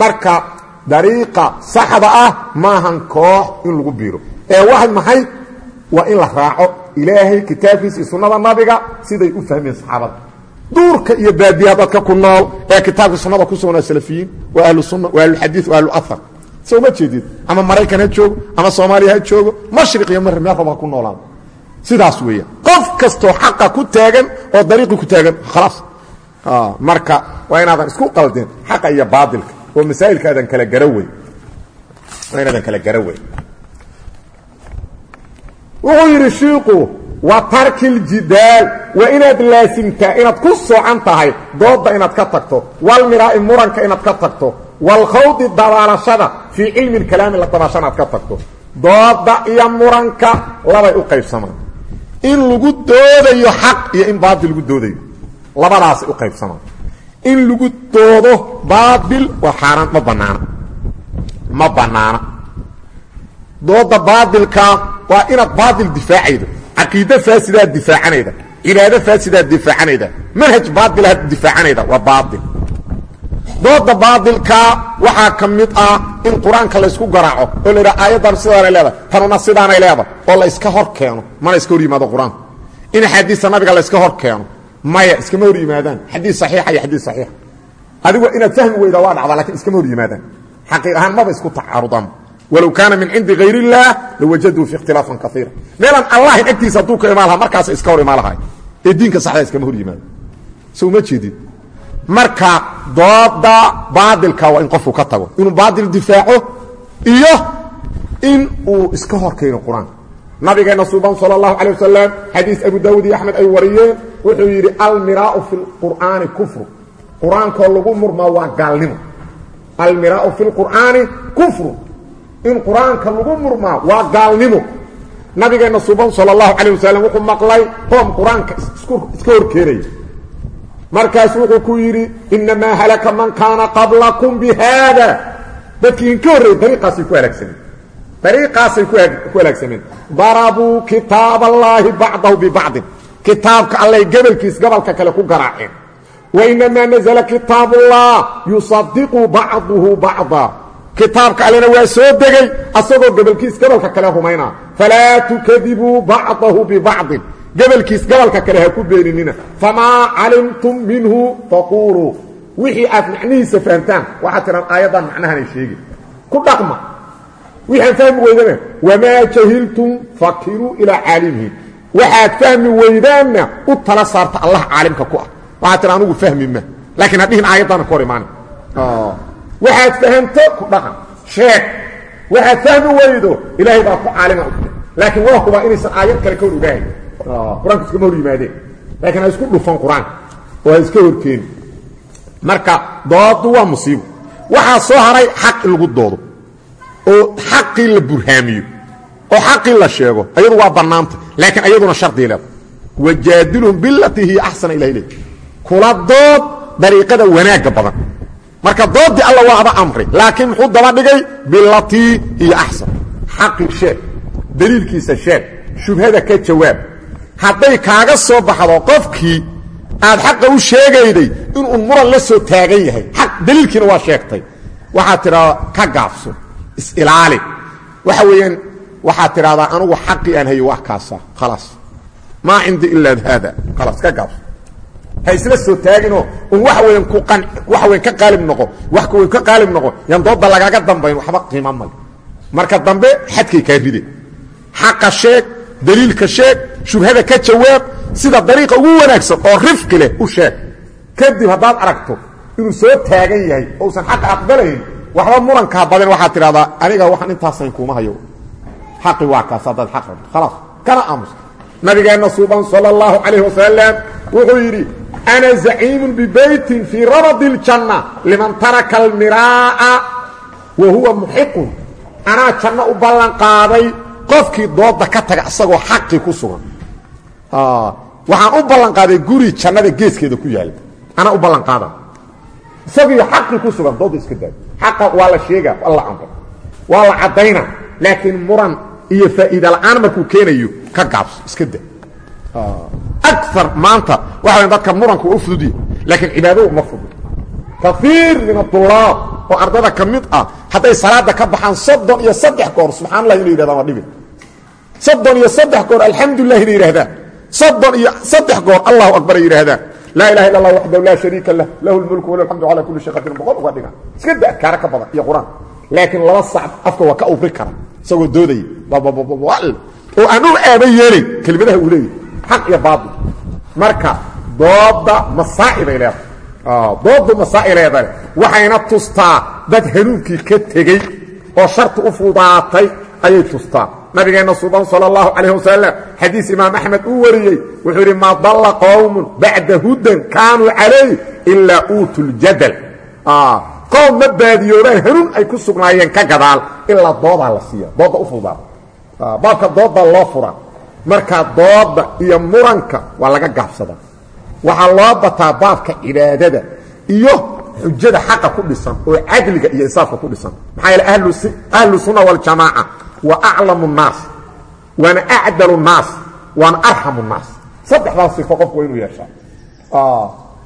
Marka dariiqa saxda ah maahan koox in lagu biiro. Ee waa maxay? Waa in la raaco ilaahay kitaabkiisa iyo sunnada nabiga siday u fahmeen saxaabada duurka iyo baadiyaha dadka ku nool ee kitaabka sunnada ku sugnaa salafiyiin. Waa ahlu sunna waa ahluxadiid waa ahlu ahar soo ma jeedid ama maraykan ha joogo ama soomaaliya ha joogo mashriq iyo meel raba ha ku noolaan. Sidaas weeyaan. Qof kastoo xaqa ku taagan oo dariiqi ku taagan khalaas. Marka waa inaadan isku qaldin xaqa iyo baadilka. Oo masaa'ilka aadan kala gara wey waa inaadan kala gara wey wuxuu yidhi shiiku wa tarki ljidaal waa inaad laasimtaa inaad ku soocan tahay doodda inaad ka tagto. Walmiraa'i muranka inaad ka tagto. Walkhawdi dabaalashada fii cilmi lkalaami la dabaashana aad ka tagto. Doodda iyo muranka labay u qaybsamaan. In lagu doodayo xaq iyo in baatil lagu doodayo. Labadaasay u qaybsamaan. In lagu doodo baatil waa xaaraan ma bannaana. Ma bannaana. Dooda baatilka waa inaad baatil difaacaydo caqiide faasidaad difaacanayda cibaado faasidaad difaacanayda manhaj baatilaad difaacanayda waa baatil. Dooda baatilka waxaa ka mid ah in qur'aanka laysku garaaco oo la yidhaha aayaddan sidaanay leedahay tanuna sidaanay leedahay oo la iska hor keeno mana iska hor yimaado qur'aanka in axaadiista nabiga la iska hor keeno maya iskama hor yimaadaan. Xadiis saxiixa iyo xadiis saxiixa adigu inaad fahmi weyda waa dhacdaa laakiin iskama hor yimaadaan. Xaqiiq ahaan maba isku tacaarudaan walow kaana min cindi hayr اllah lawajaduu fi اkhtilaafan kaiira meelaan allahin agtiisa hadduu ka imaan lahaa markaasa iska hor imaan lahay ee diinka saxda iskama hor yimaado so uma jeedid marka dooda baadilka waa in qofku ka tago inuu baadil difaaco iyo in uu iska hor keeno qur-aanka nabigeena suuban salى اlahu alيه wasalam xadiis abu dawud iyo axmed ay wariyeen wuxuu yidhi almiraau fi اlqur'aani kufru qur-aankoo lagu murmaa waa gaalnimo almiraau fi اlqur'aani kufru in qur-aanka lagu murmaa waa gaalnimo nabigeenna suban salى اlahu alيه wasalam wuxuu maqlay qoom qur-aanka iska hor keenaya markaasu wuxuu ku yidhi inamaa halaka man kaana qablakum bi haada dadkii inka horreeyey dariiqaasay ku halaagsameen dariiqaasay ku halaagsameen darabuu kitaab allaahi bacdahu bibacdin kitaabka allay gebalkiis gobolka kale ku garaaceen wainamaa nazla kitaab ullah yusadiqu bacduhu bacda kitaabka allena waa soo degay asagoo gebalkiis gobolka kale rumaynaa falaa tukadibuu bacdahu bibacdin. Gebalkiis gobolka kale ha ku beeninina. Famaa calimtum minhu faquuluu. Wixii aad macnihiisa fahamtaan waxaad tidhaan aayaddan macnahanay sheegi ku dhaqma. Wixaan fahmi weydana wamaa jahiltum fakiruu ilaa caalimihi waxaad fahmi weydaanna u tala saarta allah caalimka ku ah. Waxaad tidha anugu fahmi ma. Laakiin hadhihin aayaddaana ka hor imaani waxaad fahamto ku dhaqan. Sheeg waxaad fahmi weydo ilaahay baa ku caalima laakiin waa hubaa inaysan aayad kale ka hor ogaahay qur'aanka iskama hor yimaadeen laakiin ha isku dhufan qur'aanka oo ha iska horkeeni marka doodu waa musiibo. Waxaa soo haray xaq in lagu doodo. Oo xaqii la burhaamiyo. Oo xaqii la sheego. Ayadu waa bannaanta. Laakiin ayaduna shardiga leeda wajaadilhum bilatii hiya axsana ilah ilay kula dood dariiqada wanaagga badan marka doodii alla waa aba amri laakiin muxuu daba dhigay? Bilatii hiya axsan xaqii sheeg daliilkiisa sheeg shubhada ka jawaab. Hadday kaaga soo baxdo qofkii aad xaqa u sheegayday inuu muran la soo taagan yahay. Aq daliilkiina waa sheegtay. Waxaad tidhahdaa ka gaabso isilaali waxa weeyaan waxaad tidhahdaa anugu xaqii aan hayo wax kaasa khalaas maa cindi ilaa haada khalaas ka gaabso ha isla soo taaginoo un waxa weyan ku qan waxa weyan ka qaalib noqo wax ka weyn ka qaalib noqo yaan dooda lagaaga dambayn waxba qiima male marka dambe xadkay kaa ride. Xaqa sheeg daliilka sheeg shubhada ka jawaab sida dariiqa ugu wanaagsan oo rifqi leh u sheeg. Kadib haddaad aragto inuu soo taagan yahay oo usan xaqa aqbalayn waxba murankaa badan waxaad tidhahdaa aniga waxaan intaasayn kuuma hayo. Xaqi waa kaas haddaad xaq rabto. Khalaas kana aamus nabigeenna suuban sala allahu calayh wasalam wuxuu yidhi ana zaciimun bibeytin fii rabadi اljanna liman taraka almiraa'a wa huwa muxiqun anaa janno u ballan qaaday qofkii dooda ka taga isagoo xaqii ku sugan waxaan u ballan qaaday guri jannada geeskeeda ku yaalla anaa u ballan qaada isagii xaqii ku sugan dooda iska daayo xaqa waa la sheega waa la amro waa la caddayna laakiin muran iyo faa'iida la'aan markuu keenayo ka gaabso iska da aar maanta waxa dadka muranka waa u fududiya laakiin cibaadadu uma fudud kaiir min adulaab oo ardada ka mid ah hadday salaada ka baxaan soddon iyo saddex goor subxaan allah inay yidhahdaan waa dhibi soddon iyo saddex goor alxamdulilah inay yidhahdaan soddon iyo saddex goor allahu akbar ay yidhaahdaan laa ilaha illa allah waxdahu laa shariika lah lahu lmulku walahu alxamdu cala kulli shay qadiir boqol uga dhiga iska da adkaaro ka badan iyo qur'aan laakiin laba sac afka waa ka ubri kara isagoo doodaya oo aan u aaba yeelayn kelimadaha uu leeyahy xaq iyo baail marka dooda masaa'ibay leedahay. Doodu masaa'il leedahay waxayna tustaa dad hanuunkii ka tegey oo sharti u fudaatay ayay tustaa. Nabigeenna suban sala allahu calayh wasalam xadiis imaam axmed uu wariyey wuxuu yidhi maa dalla qowmun bacda hudan kaanuu calayh ilaa uutu ljadal qowm ma baadiyoobaan hanuun ay ku sugnaayeen ka gadaal ilaa doodaa la siiya dooda u fudaata baabka dooda loo fura marka dooda iyo muranka waa laga gaabsadaa. Waxaa loo bataa baabka cibaadada iyo xujada xaqa ku dhisan oo cadliga iyo insaafka ku dhisan. Maxaa yeele ahlu sunna waljamaaca waa aclamu nnaas waana acdalu nnaas waana arxamu nnaas. Saddexdaas sifo qofku waa inuu yeeshaa.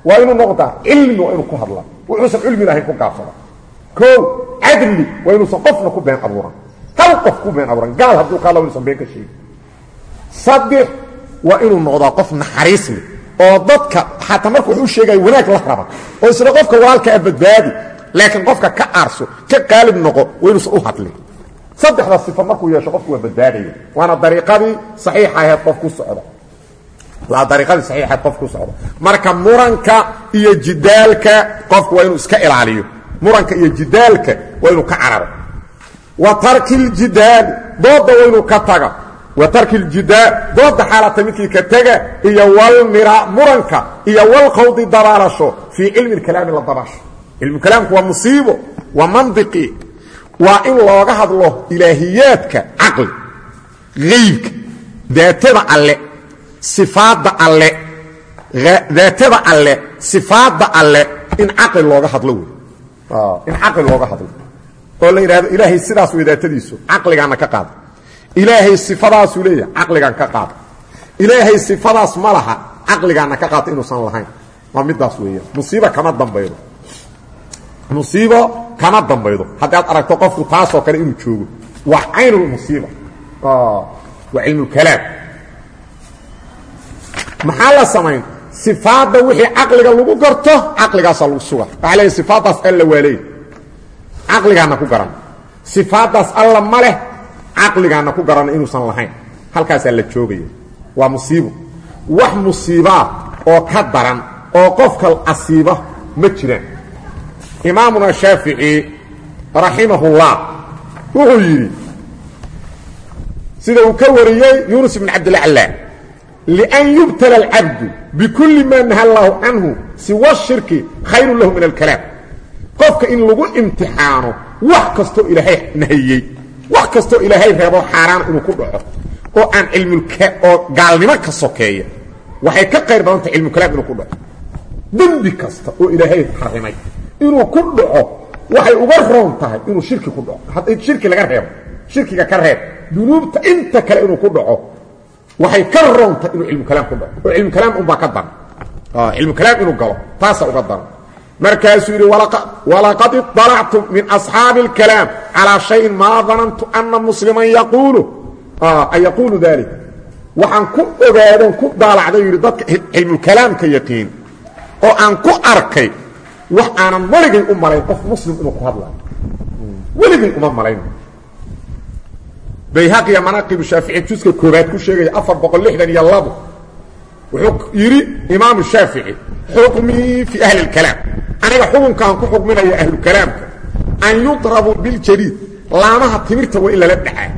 Waa inuu noqdaa cilmi waa inuu ku hadlaa. Wuxuusan cilmi lahayn ku gaabsada o cadli waa inuusan qofna ku been abuuran. Hal qof ku been abuuran. Gaal hadduu ka hadla inuusan been ka sheegin saddex waa inuu noqdaa qof naxariis leh oo dadka xataa marka wax u sheegaya wanaag la raba oo isla qofka walaalkaa badbaadi laakiin qofka ka aarso ka qaalib noqo waa inuusan u hadlin saddexda sifo markuu yeesho qofku waa badbaadaya waana dariiqadii saxiixa ahayd qof ku socda. Waa dariiqadii saxiixa ahayd qof ku socda. Marka muranka iyo jidaalka qofku waa inuu iska ilaaliyo wa tarki ljidaal dooda xaalata midkii ka tega iyo walmira muranka iyo walqawdi dabaalasho fii cilmi kalaami la dabaasho cilmukalaamku waa musiibo waa mandiqi waa in looga hadlo ilaahiyaadka caqli haybka daatada alle sifaadda alle daatada alle sifaadda alle in caqli looga hadlo wey. In caqli looga hadlo. Oo la yidhahdo ilaahay sidaas wey daatadiisu caqligaana ka qaada ilaahay sifadaasuu leeyahay caqligaan ka qaada ilaahay sifadaas ma laha caqligaana ka qaata inuusan lahayn. Waa midaas weeyaan musiibo kama dambaydo. Musiibo kama dambaydo. Haddaad aragto qofku taasoo kale inuu joogo waa caynulmusiiba waa cilmulkalaam maxaa la samayn? Sifaadda wixii caqliga lagu garto caqligaasaa lagu suga waxaa leeyahy sifaaddaas alla waa leey caqligaana ku garan. Sifaaddaas alla ma leh caqligaana ku garan inuusan lahayn. Halkaasaa la joogaya waa musiibo. Wax musiibaa oo ka daran oo qofka asiiba ma jiraan. Imaamuna shaafici raximahullah wuxuu yidhi sida uu ka wariyey yunus ibn cabdilacla lian yubtala alcabdu bikulli maa naha allaahu canhu siwa shirki khayrun lahu min alkalaam. Qofka in lagu imtixaano wax kastoo ilaahay nahiyey wax kastoo ilaahay reebo xaaraana inuu ku dhaco oo aan oo gaalnimo ka sokeeya waxay ka qayr badantah cilmukalaam inuu ku dhaco. Dembi kasta oo ilaahay xarimay inuu ku dhaco waxay uga roon tahay inuu shirki ku dhaco. Haddii shirki laga reebo shirkiga ka reeb dunuubta inta kale inuu ku dhaco waxay ka roon tahay inuu cilmukalaam ku dhaco. Oo cilmukalaam unbaa ka daran cilmukalaam inuu galo taasaa uga daran markaasuu yidhi walaqad iطalactu min asxaabi اlkalaam calىa shayin maa danantu ana musliman yaquulu an yaquulu dalik waxaan ku ogaadon ku daalacday yidhi dadka cilmulkalaamka yaqiin oo aan ku arkay wax aanan weligay u malayn qof muslim inuu ku hadlayo weligay uma malayn bayhaqiya manaaqibu shaafici juska koobaad ku sheegaya afar boqol lixdan iyo labo wuxuu yidhi imaamu shaafici xukmii fi ahli اlkalaam aniga xukunkaan ku xukminaya ahlukalaamka an yudrabu biljadiid laamaha timirta waa in lala dhacaa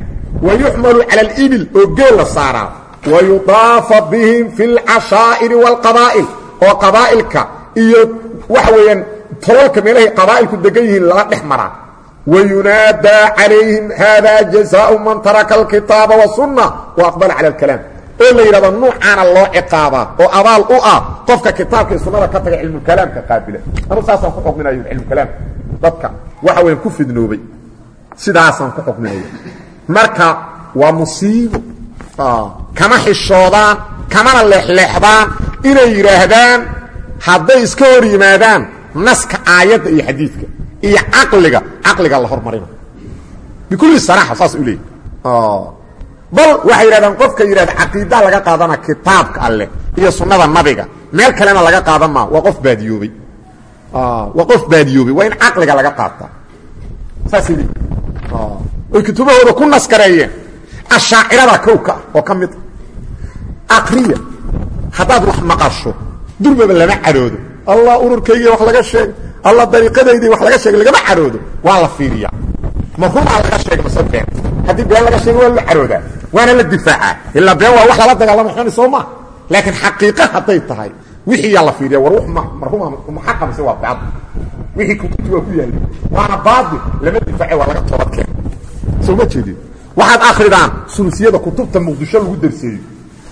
wa yuxmalu cala alibil oo geel la saaraa wa yudaafa bihim fi اlcashaa'iri wاlqabaa'il oo qabaa'ilka iyo waxa weeyaan tolalka meelahay qabaa'ilku degan yihiin lala dhex maraa wayunaadaa calayhim hada jazaau man taraka alkitaaba wasunna waaqbala cala alkalaam oo la yidhahdo nuucaana loo ciqaabaa oo abaal u ah qofka kitaabka ka taga cilmukalaamka qaabila anu saasaan ku xukminayo cilmukalaamka dadka waxa weyan ku fidnoobay. Sidaasaan ku xukminaya marka waa musiibo kama xishoodaan kamana leexleexdaan inay yidhaahdaan hadday iska hor yimaadaan naska aayadda iyo xadiidka iyo caqliga caqliga la hormarina. Bikulli saraaxa saas u leeyahy bal waxay yidhahdaan qofka yidhahda caqiidaa laga qaadana kitaabka alleh iyo sunnada nabiga. Meel kalena laga qaadan maa waa qof baadiyoobey waa qof baadiyoobey waa in caqliga laga qaataa leeyihi oy kutubahooda ku naskareeyeen. Ashaacirada kowka ah oo ka mid haddaad wax maqasho durmaba lama cadhoodo allah ururkaygii wax laga sheegay alla dariiqadaydii wax laga sheegay lagama cadhoodo waa la fiiriyaa ma rumaa laga sheegay mase been haddii been laga sheegay waa la cadhoodaa waana la difaacaa. Ilaa been waa wax lala dagaalama xuni soo maa laakiin xaqiiqa hadday tahay wixii yaa la fiiriya war wax maruma maxaqa mise waa baadil wixii kutubti waa ku yaallay. Waana baadil lama difaace waa laga toobadkeen soo ma jeedin. Waxaad akridaan sulusiyada kutubta muqdisho lagu darseeyo.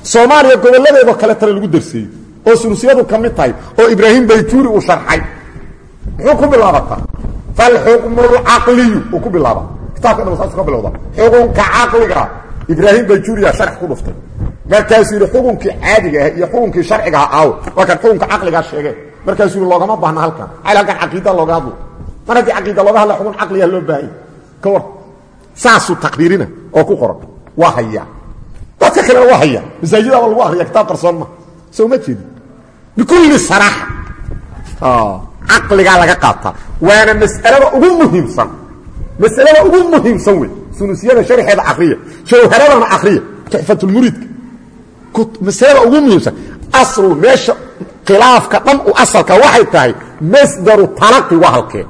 Soomaaliya gobolladeedoo kale tale lagu darseeyo. Oo sulusiyadu ka mid tahay oo ibraahim baytuuri uu sharxay. Muxuu ku bilaabataa falxukmu lcaqliyu uu ku bilaaba kitaabka dhan saas ka bilowda xukunka caqliga ibraahim bayjuuriya sharx ku dhuftay markaasuu yidhi xukunkii caadiga ah iyo xukunkii sharciga ah aaw waa kan xukunka caqligaa sheegee markaasuu yidhi loogama baahna halkan xayl halkan caqiida looga hadlo mar haddii caqiida looga hadla xukun caqliga loo baahanya ka war saasuu taqdiirina oo ku qoran waa hayaa dadka kalena waa hayaa masaajidaba lagu akriya kitaab qarsoon ma soo ma jeedi bikulli saraaxa caqligaa laga qaataa waana mas'alada ugu muhiimsan. Masalada ugu muhiimsan wey sunusiyada sharxeeda akriya jawharadana akriya tuxfatulmuriidka masalada ugu muhiimsan. Aslu meesha khilaafka dhan u asalka waxay tahay masdaru talaqi waa halkee.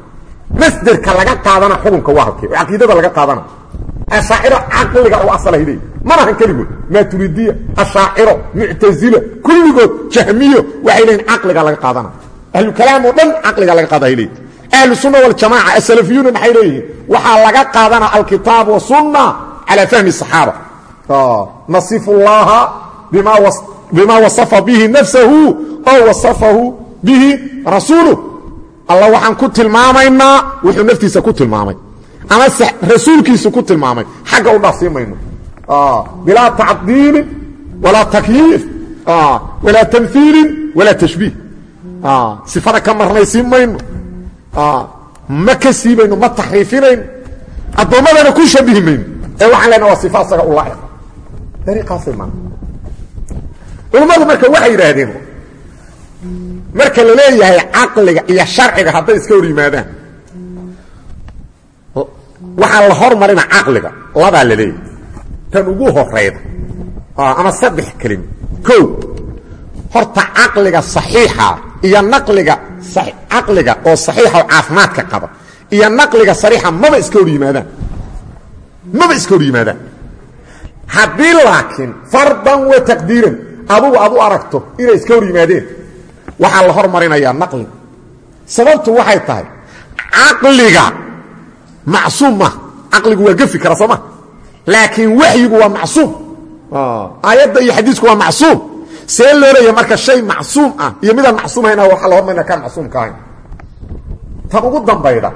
Masderka laga qaadana xukunka waa halkee. Oo caqiidada laga qaadana. Ashaaciro caqliga u asalahay leeyi manahan keligood. Maaturidiya ashaaciro muctazila kulligood jahmiyo waxay leeyihiin caqliga laga qaadana. Ahlukalaam oo dhan caqliga laga qaadahay leeyihi ahlu sunna waljamaca asalafiyuuna maxay leeyihiin? Waxaa laga qaadana alkitaab wasunna calaa fahmi saxaaba nasifu llaha bima wasafa bihi nafsahu oo wasafahu bihi rasuuluh. Alla waxaan ku tilmaamaynaa wuxuu naftiisa ku tilmaamay. Ama rasuulkiisu ku tilmaamay. Xagga u dhaafsii mayno. Bilaa tacdiilin walaa takyiif. Walaa tamhiilin walaa tashbiih. Sifada ka marnaysiin mayno ma ka siibayno ma taxriifinayno addoommadana ku shabihi mayno ee waxaan leenaha waa sifa asaga u laa'iq dariiqaasay maa culammadu marka waxay yidhaahdeen marka la leeyahay caqliga iyo sharciga hadday iska hor yimaadaan waxaa la hormarina caqliga labaa la leeyahay. Tan ugu horayda ama saddex kelimo o horta caqliga saxiixa iyo naqliga caqliga oo saxiixa oo caafimaadka qaba iyo naqliga sariixa maba iska hor yimaadaan. Maba iska hor yimaadaan. Haddii laakiin fardan wa taqdiiran adugu aad u aragto inay iska hor yimaadeen waxaa la hormarinayaa naqliga. Sababtu waxay tahay caqliga macsuum maaha caqligu waa gefi kara soo ma? Laakiin waxyigu waa macsuum. Aayadda iyo xadiisku waa macsuum see loo leeya marka shay macsuum ah iyo midaan macsuumhayna waxaa la hormarina kaan macsuumka ahayn. Tan ugu dambayda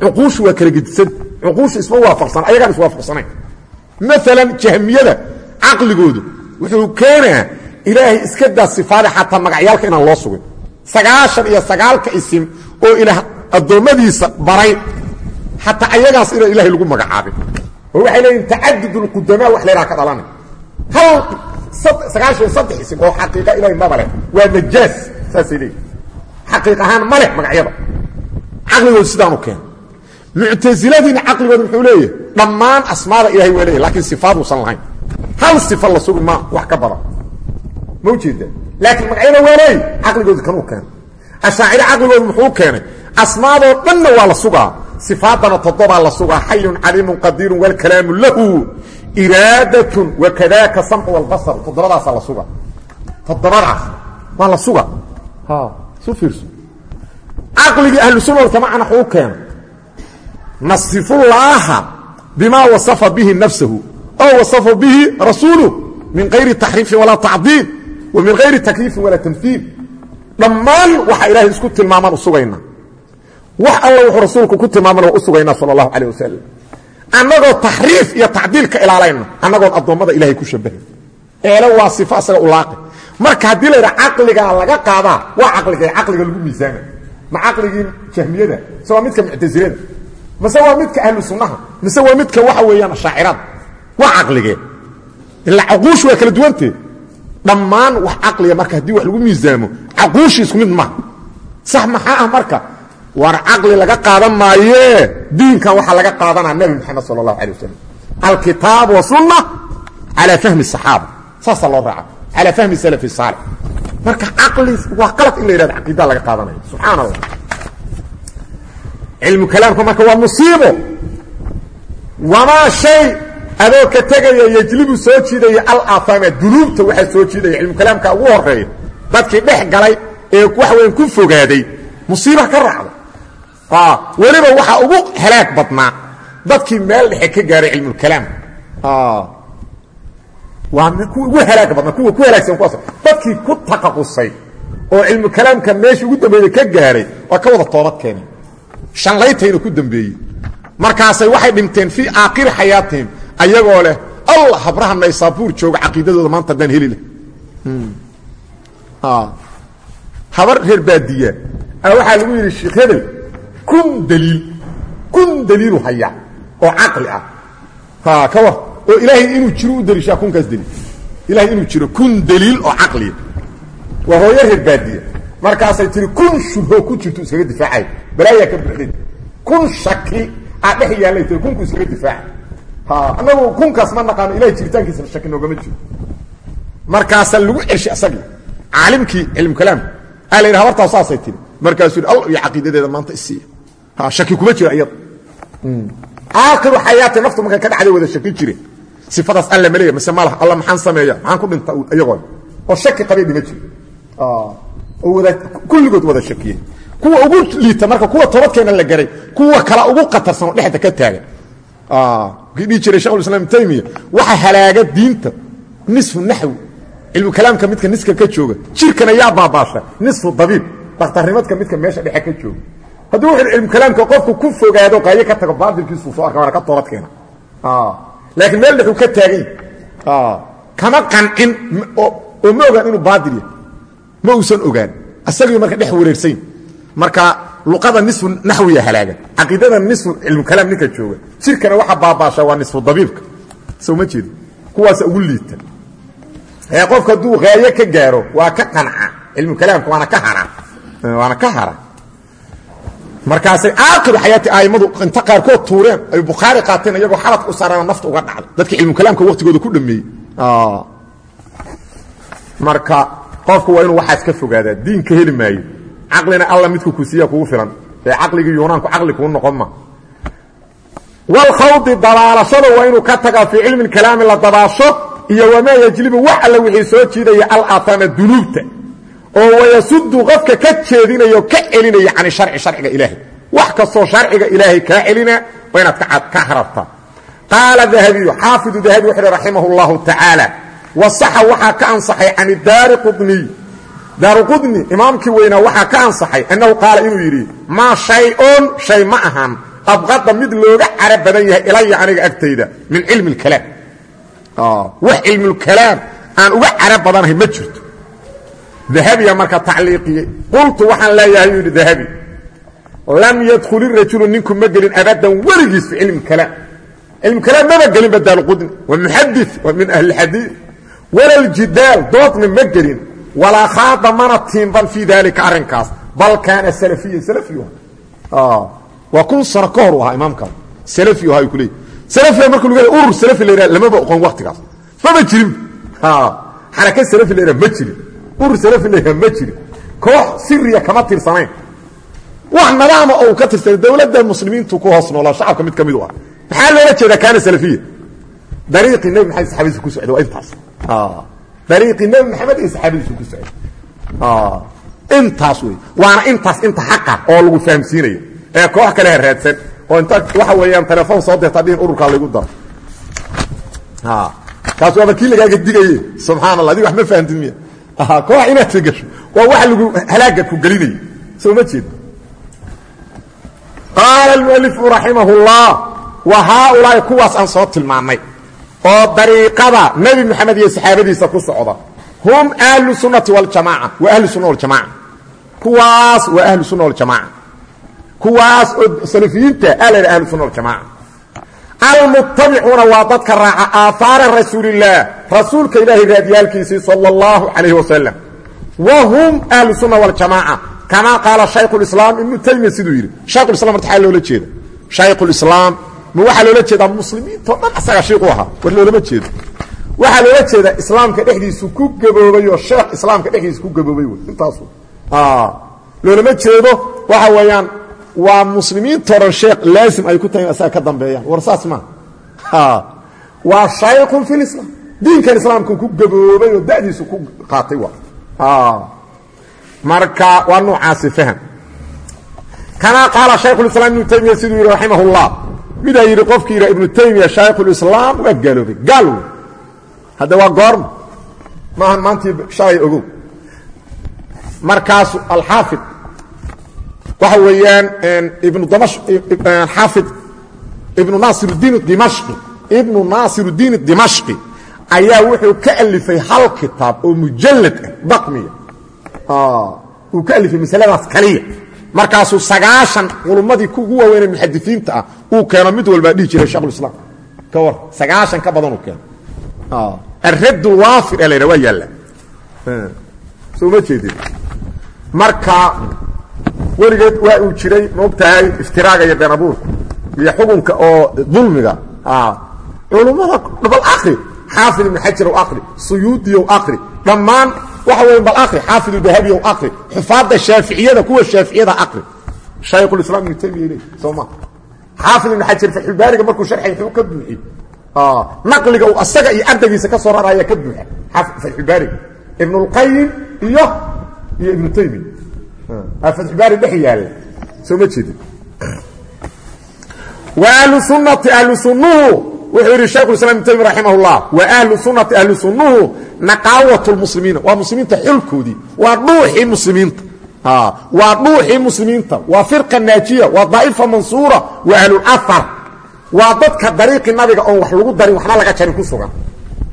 cuquushu waa kala gedisan cuquushu isma waafaqsan ayagaan iswaafaqsanayn maalan jahmiyada caqligoodu wuxuu keenaa ilaahay iska daa sifaada xataa magacyaalka inaan loo sugin. Sagaashan iyo sagaalka isim oo ilaah addoommadiisa baray xataa ayagaas inaan ilahay lagu magacaabin. Oo waxay leeyihiin tacadud lqudamaa wax laydhaha ka dhalanay. Hal sagaashan iyo saddex isim oo xaqiiqa ilahay maba leh waa najaas saasay leeyihiin xaqiiq ahaan ma leh magacyada. Caqligoodu sidaanu keena muctasiladiina caqligooda muxuu leeyahay? Dhammaan asmaada ilahay waa leeyahy lakiin sifaaduusan lahayn. Hal sifa la sugi ma wax ka badan. Ma ujeeda laakiin magacyada waa leey caqligooda kanuu keenay ashaacire caqligooda muxuu keenay? Asmaadoo dhanna waa la sugaa. Sifaadana toddobaa la sugaa. Xayun caliimun qadiirun wlkalaamu lahu iraadatun wakadaaka samcu walbasar toddobadaasaa la sugaa. Toddobadaas waa la sugaa. Su fiirso. Caqligii ahlusunna waljamacana xuu keenay nasifullaaha bima wasafa bihi nafsahu oo wasafa bihi rasuuluh min kayri taxriifin walaa tacdiil wa min kayri takyiifin walaa tamhiil dhammaan waxaa ilaahay isku tilmaamaan u sugaynaa. Wax alla wuxuu rasuulku ku tilmaaman waa u sugaynaa sal allahu calah wasalam annagoo taxriif iyo tacdiil ka ilaalayna annagoon addoommada ilahay ku shabahay eele waa sifo asaga u laaqi. Marka haddii la yidhaha caqligaa laga qaadaa waa caqliga caqliga lagu miisaama. Ma caqligii jahmiyada? Mise waa midka muctasilada mise waa midka ahlu sunnaha? Mise waa midka waxa weeyaan shaacirada waa caqligee. Ilaa caquushu waa kala duwantee dhammaan wax caqliga marka haddii wax lagu miisaamo caquushi isku mid maha sax maxaa ah marka war caqli laga qaadan maayee diinkan waxaa laga qaadanaa nebi moxamed sal allahu alay wasalam alkitaab wasunna calaa fahmi saxaaba saasaa loo raaca calaa fahmi salafi saalix marka caqli waa qalad in la yidhahdo caqiidaa laga qaadanaya. Subxaan allah cilmu kalaamka marka waa musiibo. Wamaa shay adoo ka tegaya yejlibu soo jiidaya alaafama dunuubta waxaa soo jiidaya cilmu kalaamka ugu horreeya dadkii dhex galay ee wax weyn ku fogaaday. Musiiba ka raacda weliba waxaa ugu halaag badnaa dadkii meel dhexe ka gaaray cilmulkalaamka waa kuwa ugu halaag badnaa kuwa ku halaagsan kuwaas. Dadkii ku taqaqusay oo cilmukalaamka meesha ugu dambeeyey ka gaaray waa ka wada toobad keeneen shanlaytayna ku dambeeyey markaasay waxay dhinteen fii aakhiri xayaatihim ayagoo leh allah habraha naysaabuur jooga caqiidadooda maanta haddaan heli leh. Habar reer baadiya. Waxaa lagu yidhi sheekh hebel kun daliil kun daliilu hayaa oo caqli ah. Ka war. Oo ilaahay inuu jiro u daliishaa kunkaas daliil. Ilahay inuu jiro kun daliil oo caqliya waa hooyo reer baadiya markaasay tiri kun shubho ku jirto iskaga difaacay. Balaayaa ka buxday kun shaki aa dhex yaallay tiri kunku iskaga difaacay anagu kunkaas ma naqaano ilahay jiritaankiisa shaki noogama jiro. Markaasaa lagu ceshay asagii caalimkii cilmukalaamka aa la yidhaha habartaa saasay tiri. Markaasuu yidhi alla iyo caqiidadeeda maanta isiiya shaki kuma jiro iyada aakhiru xayaati naftu markay ka dhacday wada shaki jireen sifadaas alla ma leeya mise malaha alla maxaan sameeya maxaan ku dhinta iyagoo oo shaki qabay dhima jiro oo wada kulligood wada shakiye. Kuwa ugu liita marka kuwa toobadkeena la garay kuwa kala ugu qatarsan oo dhexda ka taagan. Kii dhihi jiray shekhulislaam ibn taymiya waxa halaaga diinta nisfu naxwi. Cilmu kalaamka midka niska ka jooga jirkana yaa baabaasha nisfu dabiib. Dakhtarnimadka midka meesha dhexe ka jooga hadduu wuxuu cilmu kalaamka qofku ku fogaado qaayo ka tago baatilkiisuu soo arka ka toobad keena. Laakiin meel dhexuu ka taagany kama qancin oo ma ogaan inuu baatil yahay. Ma uusan ogaan. Asagii marka dhex wareersayn marka luqada nisfu naxwiya halaaga. Caqiidada nisfu cilmu kalaam ninka jooga. Jirkana waxa baabaasha waa nisfu dabiibka. Soo ma jeedo kuwaasa ugu liita. Ee qofka hadduu haayo ka gaaro waa ka qanca. Cilmu kalaamka waana ka hara waana ka hara markaasay aakiru xayaati a'immadu inta qaarkood tuureen ay bukhaari qaateen iyagoo xabadka u saarana nafta uga dhacday dadka cilmu kalaamka waqtigooda ku dhameeyey. Marka qofku waa inuu waxaas ka fogaadaa diinka heli maayo. Caqlina alla midku ku siiya kugu filan. Ee caqligii yunaanku caqli kuu noqon ma. Walkhawdi dabaalashada waa inuu ka tagaa fii cilmi kalaami la dabaasho iyo wamaa yajlibu wax alle wixii soo jiidaya alaatama dunuubta oo wayasudu qofka ka jeedinayo ka celinaya can sharci sharciga ilaahay. Wax kastoo sharciga ilaahay kaa celina waa inaad ka harabtaa qaala dahabiyu xaafidu dahabi wuxu uhi raximah اllahu tacaala wasaxa waxaa ka ansaxay can daari qudniy daaru qudni imaamkii weynaa waxaa ka ansaxay annahu qaala inuu yidhi maa shay-un shay ma ahan. Mid looga cara badan yahay ilaya aniga agtayda min cilmi اlkalaam wax cilmulkalaam aan uga cara badanahay ma jirto dahabiya marka tacliiqiyey qultu waxaan leeyahay yuu yidhi dahabi lam yadkhul irajulu ninku ma gelin abadan weligiis fi cilmi kalaam cilmu kalaam maba gelin badaalqudni waa muxadi waa min ahli xadiid wala ljidaal doodna ma gelin. Walaa khaada mana tiimban fii daalika arrinkaas. Bal kaana salafiyan salafiyu waa kun sano ka hor u ahaa imaamkaas salafiyu ahaa ku leey salafiya marka lagu urur salafi la yidhaha lamaba oqon waktigaas maba jirin. Xaraka salafi la yidhaha ma jirin la yidhaha ma jirin koox siriya kama tirsanayn. Wax nadaama oo uu ka tirsanay dowladda muslimiintu ku hoos noolaa shacabka mid ka mid u ah maxaa loola jeedaa kaana salafiya dariiqii nebi maxamed saxaabadiisa ku socday waa intaas. Dariiqii nebi maxamed iyo saxaabadiisu ku socday. Intaas wey. Waana intaas inta xaqa oo lagu fahamsiinayo ee koox kale raadsan. Oo inta waxa weeyaan telefoon soo dirta dhihin ururkaa laygu daro. Kaas waaba kii lagaaga digaye subxaan allah adig wax ma fahamtid miya koox inaad gasho waa wax lagu halaaga ku gelinayo soo ma jeed. Qaala almualifu raximah اllah wa haaulaa'i kuwaas aan soo tilmaannay oo dariiqada nebi moxamed iyo saxaabadiisa ku socda. Hum ahlu sunnati waljamaaca waa ahlu sunna waljamaca kuwaas waa ahlu sunna waljamaca kuwaas oo salafiyiinta a laydha ahlu sunna waljamaca almuttabicuuna waa dadka raaca aahaara rasuulillaah rasuulka ilaahay raadiyaalkiisii sala اllahu calayh wasalam wa hum ahlu sunna waljamaaca kamaa qaala shaykhulislaam ibnu taymiya siduu yidhi. Shaykhulislam marta xaa loola jeeda shaykhulislaam ma waxaa loola jeedaa muslimiintao dhan asaga shiiku ahaa war loolama jeedo. Waxaa loola jeedaa islaamka dhexdiisu ku gaboobay oo sheekh islaamka dhexdiisa ku gaboobay wey intaasu loolama jeedo. Waxa weeyaan waa muslimiintao dhan sheekh laasim ay ku tahay in asaga ka dambeeyaan war saas maa waa shaykhun fi lislaam diinkan islaamka ku gaboobay oo da'diisu ku qaatay waa. Marka waa noocaasi fahm kamaa qaala shaykhulislaam ibnu taymiya siduu yidhi raximah اllah midaa yidhi qofkii yidha ibnu taymiya shaykhulislaam waa gaaloobay. Gaal wey. Hadda waa goorma. Maahan maantii shalay ogow. Markaasu alxaafid waxa weeyaan ibnu xaafid ibnu naasiruddiin dimashqi ibnu naasiruddiin dimashqi ayaa wuxuu ka alifay hal kitaab oo mujallad ah daqmiya uu ka alifay masaladaas kaliya. Markaasuu sagaashan culummadii kugu waaweynee muxadisiinta ah uu keeno mid walbaa dhihi jiray shekhulislaam ka war sagaashan ka badan uu keeno. Aradd lwaafir ee la ydha waa yaalla. Soo ma jeedin. Marka weligeed waa uu jiray maogtahay iftiraaga iyo been abuurka iyo xukunka oo dulmiga culummada bal akri xaafid ibnu xajar ow akri suyuudiyow akri dhammaan waxa weya bal akri xaafidu dahabiyow akri xufaadda shaaficiyada kuwa shaaficiyada akri shaykhulislaam ibnu taymiya le soo ma. Xaafid ibnu xajar faxulbaariga markuu sharxay wuxuu ka buuxiyey naqliga uu asaga iyo ardaygiisa ka soo raraya ka buuxa faxulbaariga ibnulqayim iyo iyo ibnu taymiya fatxubaari dhex yaalla soo ma jeedin wa ahlu sunnati ahlu sunnuhu wuxuu yidhi shaykhulislam ibnu taymiya raximah اllah wa ahlu sunnati ahlu sunnuhu naqaawat lmuslimiina waa muslimiinta xulkoodii waa dhuuxii muslimiinta waa dhuuxii muslimiinta waa firqa naajiya waa daa'ifa mansuura waa ahlulahar waa dadka dariiqii nabiga oon wax lagu darin waxna laga jarin ku sugan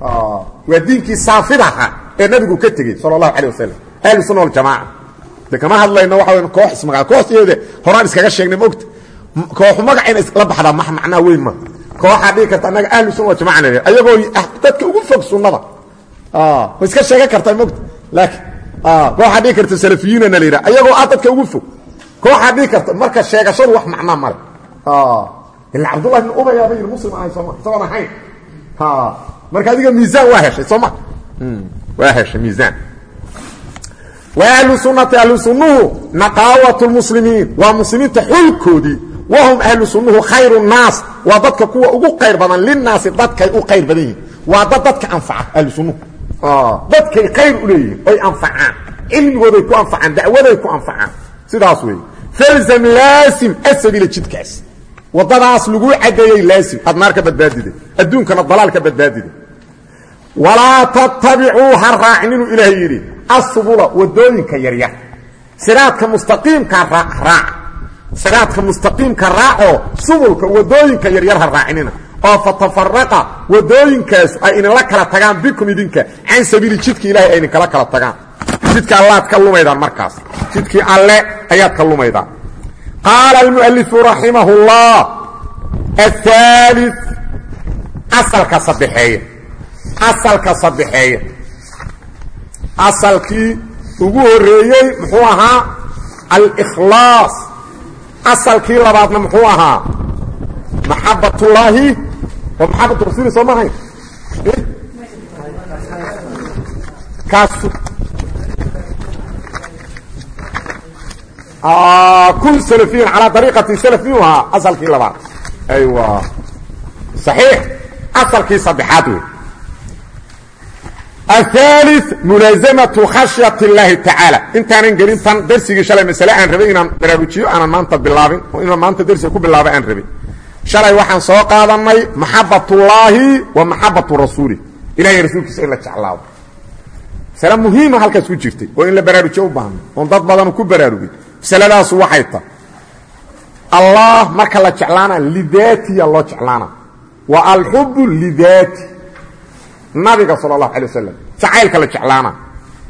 waa diinkii saafidaha ee nabigu ka tegey sal اlahu alيه wasalam ahlu sunna waljamaca de kama hadlayno waxa w koox ismaga kooxdeeda horaan iskaga sheegnay mogta kooxu magacayna isla baxdaa ma macnaa weyn ma. Kooxaa dhigi karta annaga ahlu sunna waljamaca na ayagoo dadka ugu fog sunnada. Ma iska sheegan kartaa mogta laakiin kooxaa dhigi karta salafiyiinana la yidhaha ayagoo ah dadka ugu fog. Kooxaa dhigi karta marka sheegashadu wax macnaa male. Ila cabdullah ibn ubaya ba yidhi muslim ahay sooma isagoon ahayn. Marka adiga miisaan waa heshay soo ma. Waa heshay miisaan ahlu sunnati ahlu sunnuhu naqaawat lmuslimiin waa muslimiinta xulkoodii. Wahum ahlu sunnuhu khayru nnaas waa dadka kuwa ugu qayr badan. Linaasi dadkay u qayr badan yihiin waa dad dadka anfaca ahlu sunnuhu dadkay khayr u leeyihiin. Oy anfacaan. Cilmigooday ku anfacaan. Dacwaday ku anfacaan. Sidaas weeye. Falzam laasim asabiila jidkaas. Wadadaas laguu cadeeyey laasim. Aad naar ka badbaadide adduunkana dalaal ka badbaadide walaa tattabicuu ha raacininu ilaahay yidhi asubula waddooyinka yaryar. Siraadka mustaqiimka raac siraadka mustaqiimka raacoo subulka waddooyinka yaryar ha raacinina. Oo fatafaraqa wadooyinkaasu ay idinla kala tagaan bikum idinka. Can sabiili jidka ilahay ay idinkala kala tagaan. Jidka allaad ka lumaydaan markaas. Jidkii alle ayaad ka lumaydaan. Qaala almualifu raximah اllah ahaali asalka saddexeeya. Asalka saddexeeya asalkii ugu horeeyey muxuu ahaa alkhlaas asalkii labaadna muxuu ahaa maxabat ullaahi wa maxabat rasuuli soo mahayn kun salafiyin calaa ariiqati miyuu ahaa asalkii labaad. Aywa. Saxiix. Asalkii saddexaad wey ahaali mulaasamatu khashyat اllaahi tacaala intaanan gelin tan darsigii shalay masale aan rabay inaan baraarujiyo aanan maanta bilaabin oo inaan maanta darsiga ku bilaaba aan rabay shalay waxaan soo qaadanay maxabat ullaahi wa maxabatu rasuuli ilahay rasuulkiisa in la jeclaado masale muhiima halkaas ku jirtay oo in la baraarujiyo u baahno oon dad badanu ku baraarugin masaladaasu waxay tahay allah marka la jeclaana lidaatiya loo jeclaana wa alxubu lidaati nabiga sal اlahu alay wasalam jacaylka la jeclaana.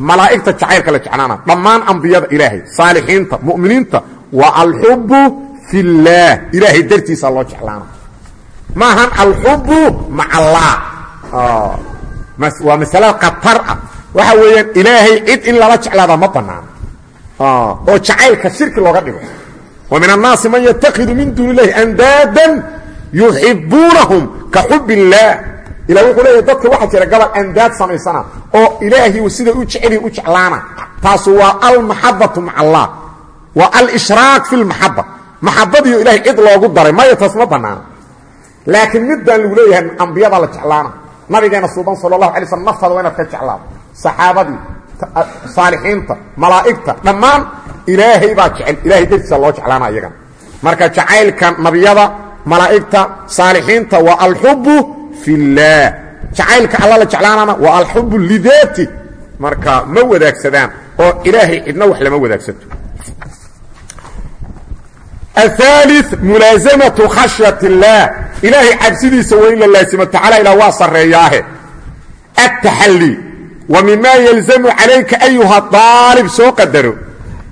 Malaa'igta jacaylka la jeclaana. Dhammaan ambiyada ilaahay. Saalixiinta mu'miniinta wa alxubu fi اllaah ilaahay dartiisa loo jeclaana. Maahan alxubu maca allah waa masale khatar ah. Waxa weeyaan ilaahay cid in lala jeclaada ma banaano oo jacaylka shirki looga dhigo. Wa min annaasi man yatakhidu min duuni illahi andaadan yuxibuunahum ka xub illaah ila wuxuu leeyahy dadka waxaa jira gabal andaad samaysana oo ilaahay siday u jecelyihin u jeclaana. Taasu waa almaxabatu maca allah waa alishraak fi lmaxaba maxabadiyo ilahay cid loogu daray maya taas ma banaana laakiin midbaan lagu leeyahay ambiyada la jeclaana. Nabigeena suuban sal اlahu alay slm naftaada waa inaad ka jeclaado. Saxaabadii saalixiinta malaa'igta dhammaan ilaahay baa jecel. Ilahay dartiisa loo jeclaana iyagana marka jacaylka nabiyada malaa'igta saalixiinta waa alxubu fillaah jacaylka alla la jeclaanaana waa alxubu lidaati. Marka ma wadaagsadaan oo ilaahay cidna wax lama wadaagsato. Aali mulaasamatu khashyat illaah ilaahay cabsidiisa waa in la laasimo tacaala ilaa waa sarreeyaahe. Ataxalli wa mimaa yelzamu calayka ayuha daalib soo qadaro.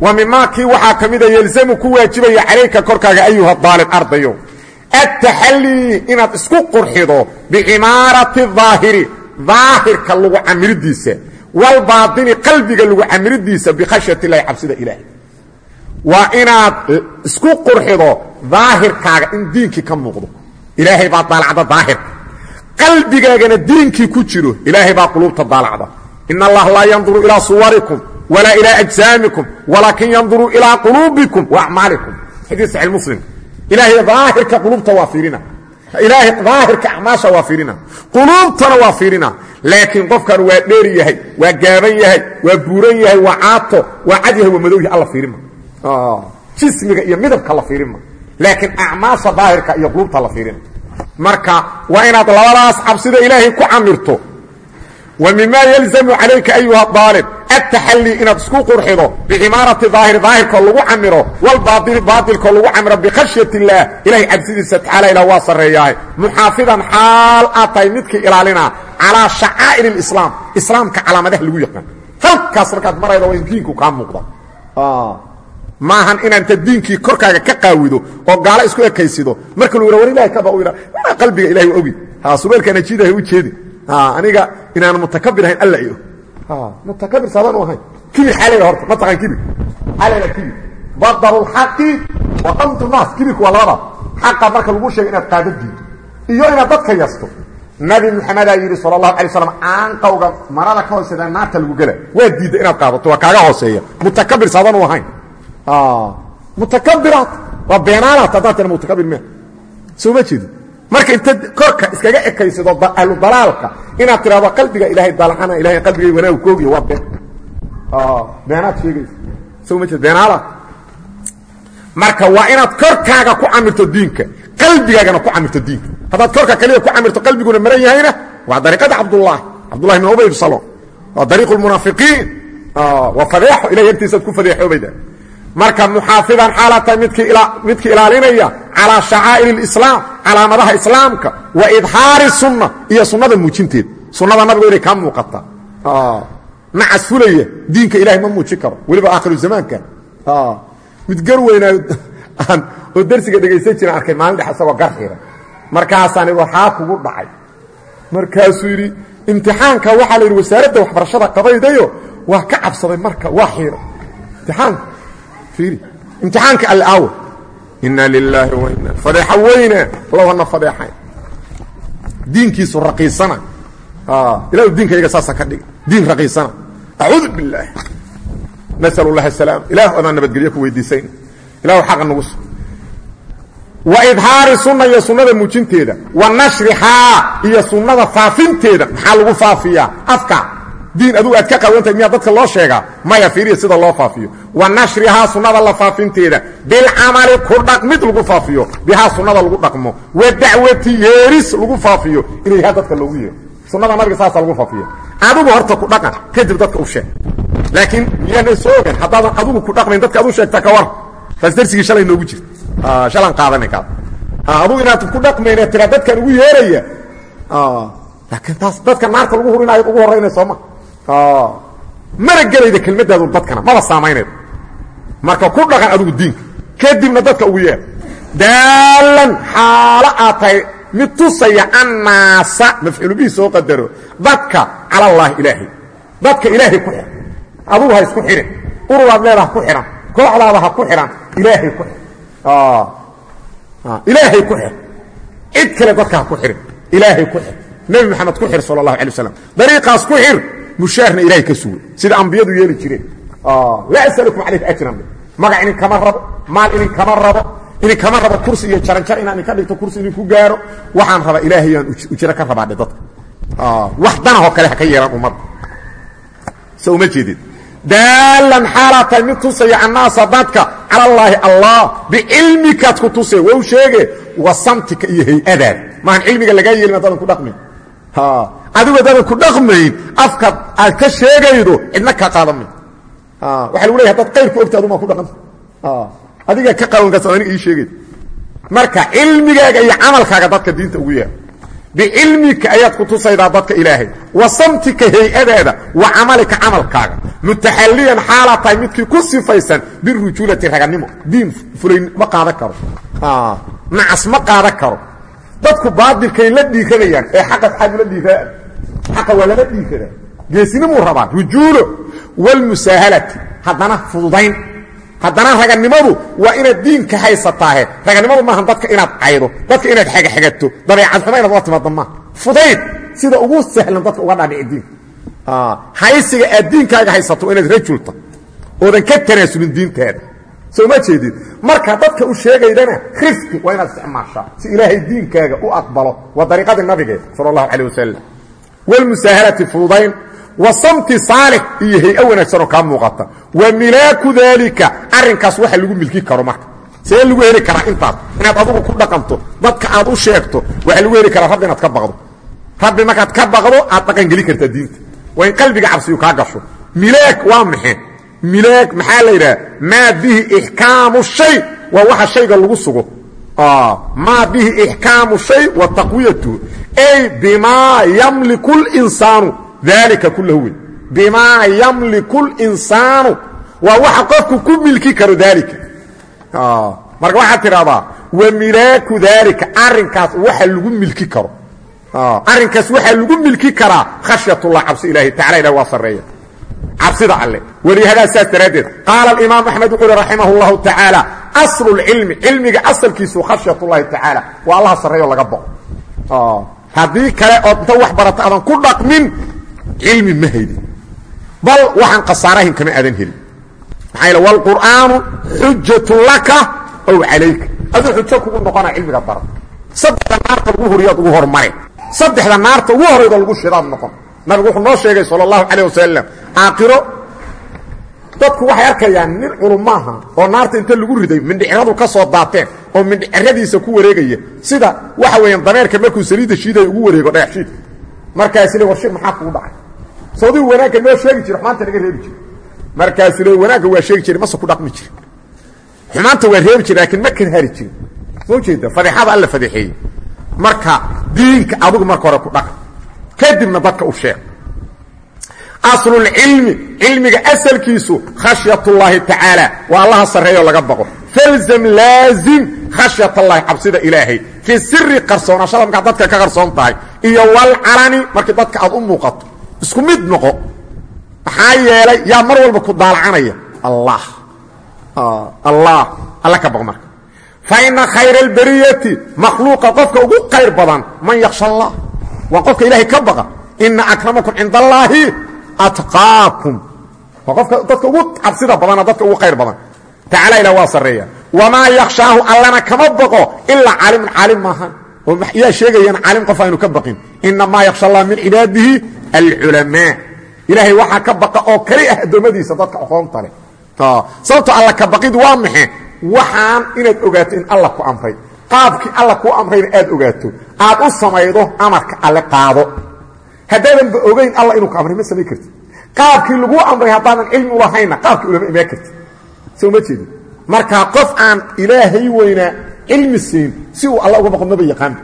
Wa mimaa kii waxaa ka mida yelzamu ku waajibaya calayka korkaaga ayuha daalib ardayo ataxallii inaad isku qurxido bicimaarati daahiri daahirka lagu camiridiisa walbaatini qalbiga lagu camiridiisa bikhashyati illaahi cabsida ilaahay waa inaad isku qurxido daahirkaaga in diinkii ka muuqdo ilaahay baa daalacda daahirka qalbigaagana diinkii ku jiro ilaahay baa quluubta daalacda ina allaha laa yanduru ilaa suwarikum walaa ilaa ajsaamikum walaakin yanduru ilaa quluubikum waacmaalikum xadiis saxiix muslim ilaahay daahirka quluubta waa fiirina. Ilaahay daahirka acmaasha waa fiirina. Quluubtana waa waa dheer yahay waa gaaban yahay waa buuran yahay waa caato waa cad yahay waa madow yahay alla fiirima jismiga iyo midabka la fiirima laakiin acmaasha daahirka iyo quluubta la fiirina marka waa inaad labadaas cabsida ilaahay ku camirto. Wa yalzamu calayka ayuha aalib ataxallii inaad isku qurxido bicimaarati daahiri daahirkoo lagu camiro walbaaili baatilkoo lagu camiro bikhashyat illaah ilahay cabsidiisa tacaala ilah waa sarreeyahay muxaafidan xaal aad tahay midkii ilaalinaa calaa shacaa'ir اlislaam islaamka calaamadaha lagu yaqaan halkaas markaad marayda waa in diinku kaa muuqda maahan inaanta diinkii korkaaga ka qaawido oo gaalo isku ekaysido marka lu war ilahay kaba qalbiga ilahay ogi subeelkaan ajiidahay u jeedi aniga inaan mutakabir ahayn alla iyo mutakabir saadaan u ahayn. Kibir xalayla horta ma taqaan kibir xalayla kibir badaru lxaqi wa qamtu naas. Kibirku waa labada. Xaqa marka lagu sheego inaad qaado diinto iyo inaad dadka yasto. Nabi maxamedaa yidhi sal allahu alay slam aanqawga marada ka hooseeda naarta lagu gela. Waa diidda inaad qaadato waa kaaga hooseeya. Mutakabir saadaan u ahayn. Mutakabiraat waa beenaalaat haddaad tira mutakabir me soo ma jeedi marka intaad korka iskaga ekaysido ahlu dalaalka inaad tidhahdo qalbiga ilaahay dalcana ilahay qalbigay wanaagu koogiya waa been. Beenaad sheegaysa soo ma jeed beenaalaat marka waa inaad korkaaga ku camirto diinka qalbigaagana ku camirto diinka. Haddaad korka kaliya ku camirto qalbiguna maran yahayna waa dariiqada cabdullahi cabdullahi bn ubay salon waa dariiqu lmunaafiqiin waa fadeexo ilahay agtiisaad ku fadeexoobayda marka muxaafidan xaala tahay midkii ilaalinaya calaa shacaa'ir اlislaam calaamadaha islaamka wa idhaari sunna iyo sunnada muujinteeda sunnada nabigu inay kaa muuqata. Nacas fulaya diinka ilahay ma muujin karo. Weliba aakhiru zamaanka. Mid gar weynaayo oo dersiga dhegaysan jiraan arkay maalin dhex isagoo gar xiran. Markaasaan waxaa kugu dhacay. Markaasuu yidhi imtixaanka waxaa la yidhi wasaaradda waxbarashada qabaydayo waa ka cabsaday marka waa xiira imtixaanka imtixaanka alaawa ina lilaahi wa ina fadeexa weyne lowhana fadeexayn diinkiisu raqiisana. Ilahu diinkayga saasa ka dhig. Diin raqiisana. Acuudu biاllaah nasal اllahi asalaam ilah adaan nabadgelyo ku weydiisayna ilahu xaqa nagu su wa idhaari sunna iyo sunnada muujinteeda. Wa nashrihaa iyo sunnada faafinteeda. Maxaa lagu faafiyaa? Afka diin adugu aad ka qawantahay miyaa dadka loo sheegaa? Maya fiiriya sida loo faafiyo. Wa nashrihaa sunnada la faafinteeda. Bilcamali ku dhaqmid lagu faafiyo. Bihaa sunnada lagu dhaqmo. Wa dacwati yeeris lagu faafiyo. Inay yaha dadka loogu yeero. Sunnada nabiga saasa lagu faafiyo. Adigu horta ku dhaqan kadib dadka u sheeg. Laakiin miyaana soo ogan haddaadan adigu ku dhaqmayn dadka ad u sheegta ka war. Taas darsigii shalay noogu jirta shalan qaadanay kaad adugu inaad ku dhaqmayne tira dadkan ugu yeeraya. Laakiin taas dadka naarta lagu hurinaayo ugu horraynay sooma mana gelayda kelmadaadu dadkana maba saamaynaydo marka ku dhaqan adigu diinka kadibna dadka ugu yeer daalan xaalo aad tahay mid tusaya annaasa soo qadaro dadka cala allaahi ilaahay dadka ilaahay ku xir adugu ha isku xihin ururaad leedaha ku xihan kooxdaada ku xihan ilaahay ku xir ilaahay ku xir cid kale dadka ku xihin ilaahay ku xir nebi maxamed ku xir sala allahu alay dariiqaas ku xir mushaarna ilahay ka sugo sida ambiyadu yeeli jireen. Laa asalukum calayka ajran magac inin kama rabo maal inin kama rabo inin kama rabo kursi iyo jaranjar inaan idinka dhigto kursi idinku gaaro waxaan rabaa ilaahayaan ujiro ka rabaadhe dadka. Wax danahoo kale ha ka yeelaan ummadda se uma jeedid daalan xaalaa tahay mid tusaya annaasa dadka cala allaahi allah bicilmikaad ku tuse wow sheege. Wa samtika iyo hay'adaada maahan cilmiga lagaa yeelin haddaadan ku dhaqmin adigu haddaadan ku dhaqmayn afka aad ka sheegaydo cidna kaa qaadan may waxa lagu leya hadaad qayr ku ogta adumaa ku dhaqanta adigaa ka qawankaas aniga ii sheegay marka cilmigaaga iyo camalkaaga dadka diinta ugu yeer bicilmika ayaad ku tusaydaa dadka ilaahay. Wa samtika hay'adaada wa camalika camalkaaga. Mutaxalliyan xaalaa tahay ku sifaysan birujuulati raganimo. Diin fulayn ma qaadan karo. Nacas ma qaadan karo. Dadku baadilkay la dhiiranayaan ee xaqa xaad ula dhiiraa xaqa waa lala dhiiradaa geesinimuu rabaa. Rujuulo walmusaahalati haddana fududayn. Haddana raganimadu waa inaad diinka haysataahe. Raganimadu maaha dadka inaad caydo dadka inaad xagaxagato dabeecad xuma inaad ula timaada maaha fudayd sida ugu sahlan dadka uga dhaadhici diinka haysiga aad diinkaaga haysato inaad rajulta oodan ka tanaasulin diintaada soo ma jeedid marka dadka u sheegaydana rifqi waa inaad isticmaashaa si ilaahay diinkaaga u aqbalo waa dariiqadii nabigeed sala allahu calayh wasalam walmusaahalati fududayn wa samti saalix iyo hay'a wanaagsanoo kaa muuqata wa milaaku daalika arrinkaas waxa lagu milki karo marka see lagu heli karaa intaas inaad adugu ku dhaqanto dadka aad u sheegto waxaa lagu heli karaa rabbi inaad ka baqdo rabbi markaad ka baqdo aad dhaqangeli kartaa diinta waa in qalbiga cabsiyu kaa gasho milaag waa maxe milaag maxaa la yidhaha maa bihi ixkaamu shay waa waxa shayga lagu sugo maa bihi ixkaamu shay wa taqwiyatuhu ay bimaa yamliku linsaanu dalika kulahu wey bimaa yamliku linsaanu waa waxa qofku ku milki karo daalika marka waxaad tidhahdaa wa milaaku daalika arrinkaas waxa lagu milki karo arrinkaas waxaa lagu milki karaa khashyatullah cabsi ilahi tacala ilah waa sarreeya cabsida alle welihadaa saas daraaddeed qaala alimaam axmed wuxuu uhi raximah اllahu tacaala aslu lcilmi cilmiga asalkiisu khashyat ullahi tacaala waa allaha sarreeyo laga boqo haddii kale ood inta wax barata aadan ku dhaqmin cilmi ma haydin bal waxaan khasaarahin kama aadan helin. Maxaa yeel wlqur'aanu xujatu laka ow calayka. Aduu xujo kugu noqona cilmiga bara. Saddexda naarta ugu horiyaad ugu hormare saddexda naarta ugu horaydo lagu shidaad noqon. Nabigu wuxuu noo sheegay sal اllahu calayh wasalam aakhiro dadku waxay arkayaan nin culumaaha oo naarta inta lagu riday mindhiciradu ka soo daateen oo mindhiciradiisa ku wareegaya. Sida waxa weeyaan dameerka markuu saliidda shiidaya ugu wareego dhagax shiidka markaasi le warshir maxaa kugu dhacay? Soodigu wanaagga noo sheegi jira xumaanta naga reebi jira markaasu le wanaagga waa sheegi jiray mase ku dhaqmi jira xumaanta waa reebi jira laakiin ma kan hari jirin. Soo jeeda fadeexada alla fadeexeeyey. Marka diinka adigu marka hore ku dhaq kadibna dadka u sheeg aslulcilmi cilmiga asalkiisu khashyat اllahi tacaala waa allaha sarreeyo laga baqo. Falzam laazim khashyat allahi cabsida ilaahay. Fii siri qarsoonashada markaad dadka ka qarsoon tahay. Iyo walcalani markii dadka aad u muuqato isku mid noqo. Maxaa yeelay yaa mar walba ku daalacanaya allah. Allah. Alla ka baq marka. Faina khayra albariyati makhluuqa qofka ugu qayr badan man yaksha allah. Waa qofka ilaahay ka baqa. Ina akramakum cinda allaahi atqaakum. Waa qofka dadka ugu cabsida badana dadka ugu khayr badan. Tacala ilah waa sarreeya. Wamaa yakshaahu allana kama baqo ilaa caalimun caalim maahan oo yaa sheegayaan caalim qof aynu ka baqin inamaa yaksha allah min cibaadihi alculamaa. Ilaahay waxaa ka baqa oo kali ah addoommadiisa dadka aqoonta leh. Sababto alla ka baqid waa maxe waxaan inaad ogaato in alla ku amray qaabkii alla kuu amrayna aad ogaato. Aad u samaydo amarka alle qaado haddaadanba ogayn alla inuu ku amray ma samayn kartid. Qaabkii laguu amray haddaadan cilmi ulahayna qaabkii ulama imaan kartid. Soo ma jeedin. Marka qof aan ilaahay weynaa cilmi siin si uu alla uga baqo maba yaqaanba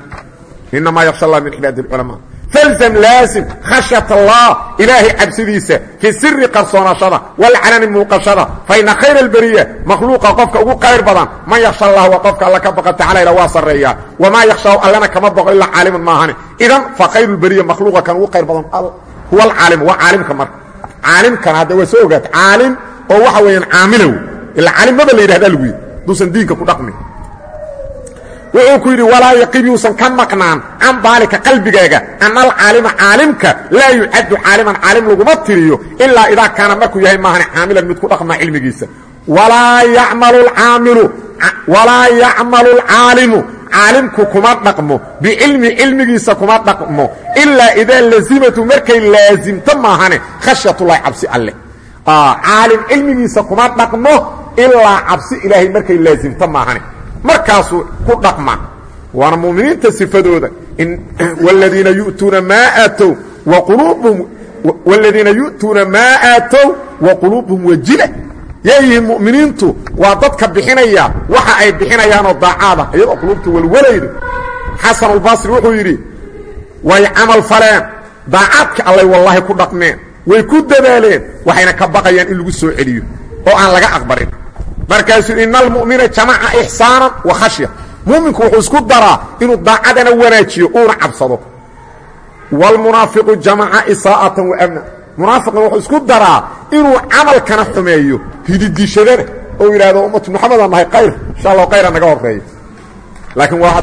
inamaa yaksha allah min cibaadi اlculamaa falzam laasim khashyat allah ilaahay cabsidiisa fii siri qarsoonashada walcanani muuqashada faina khayra alberiya makhluuqa qofka ugu qayr badan man yaksha allah waa qofka alla ka baqa tacala ila waa sarreeyaa wamaa yakshahu allana kama baqo ilaa caaliman maahane idan fa khayru lberiya makhluuqa kan ugu qayr badan huwa alcaalim waa caalimka marka caalimkana hadda waa soo ogaata caalim oo waxa weeyaan caamilow ila caalim maba la yidhahda lagu yidhi duusan diinka ku dhaqmin wuxuu ku yidhi walaa yaqib yuusan ka maqnaan can baalika qalbigaaga. Ana alcaalima caalimka laa yucaddu caaliman caalim laguma tiriyo ilaa idaa kaana markuu yahay maahane caamilan mid ku dhaqmaa cilmigiisa. Walaa yacmalu alcaalimu caalimku kuma dhaqmo bicilmi cilmigiisa kuma dhaqmo ilaa idaa lazimatu markay laasimto maahane khashyatullahi cabsi alleh caalim cilmigiisa kuma dhaqmo ilaa cabsi ilaahay markay laasimto maahane markaasuu ku dhaqma. Waana muminiinta sifadooda. Wladiina yu'tuuna maa aatow wladiina yu'tuuna maa aatow wa quluubuhum wajila. Yaayihiin mu'miniintu waa dadka bixinaya waxa ay bixinayaanoo daacaada iyadoo quluubta walwalayda xasanulbasri wuxuu yidhi way camal faleen daacaadka allay wallaahi ku dhaqmeen way ku dadaaleen waxayna ka baqayaan in lagu soo celiyo oo aan laga aqbarin markaasuu ina almu'mina jamaca ixsaanan wa khashya mu'minku wuxuu isku daraa inuu daacadana wanaajiyo uuna cabsado. Wاlmunaafiqu jamaca isaa'atan waamna munaafiqna wuxuu isku daraa inuu camalkana xumeeyo hididishadana oo yidhahdo ummatu maxamedaan nahay kayr insha allah khayra naga horreeya laakiin waa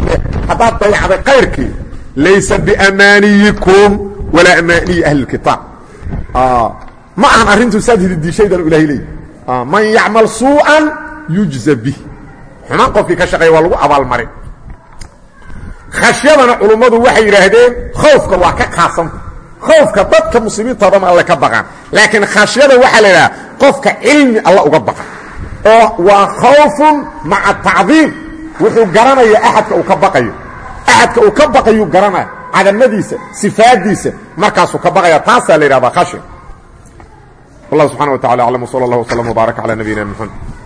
haddaad dayacday kayrkii laysa biamaaniyikum walaa amaaniyi ahli اkitaab ma ahan arrintu saad hididishaydan ilahay leey man yacmal suu'an yujza bih xumaan qofkii ka shaqeeya waa lagu abaalmarin khashyadana culummadu waxay yidhaahdeen khowfka waa ka kaasanta khowfka dadka muslimiintoodama alle ka baqaan. Laakiin khashyada waxaa la idhaha qofka cilmi alla uga baqa oo waa khawfun maca tacdiim. Wuxuu garanaya axadka uu ka baqayo. Axadka uu ka baqayuu garanaya cadamadiisa sifaadiisa markaasuu ka baqaya taasaa la yidhahdaa khashin wallah subxana wa tacala aclam wsala allah wslam wbaarak calaa nabiyina mxamed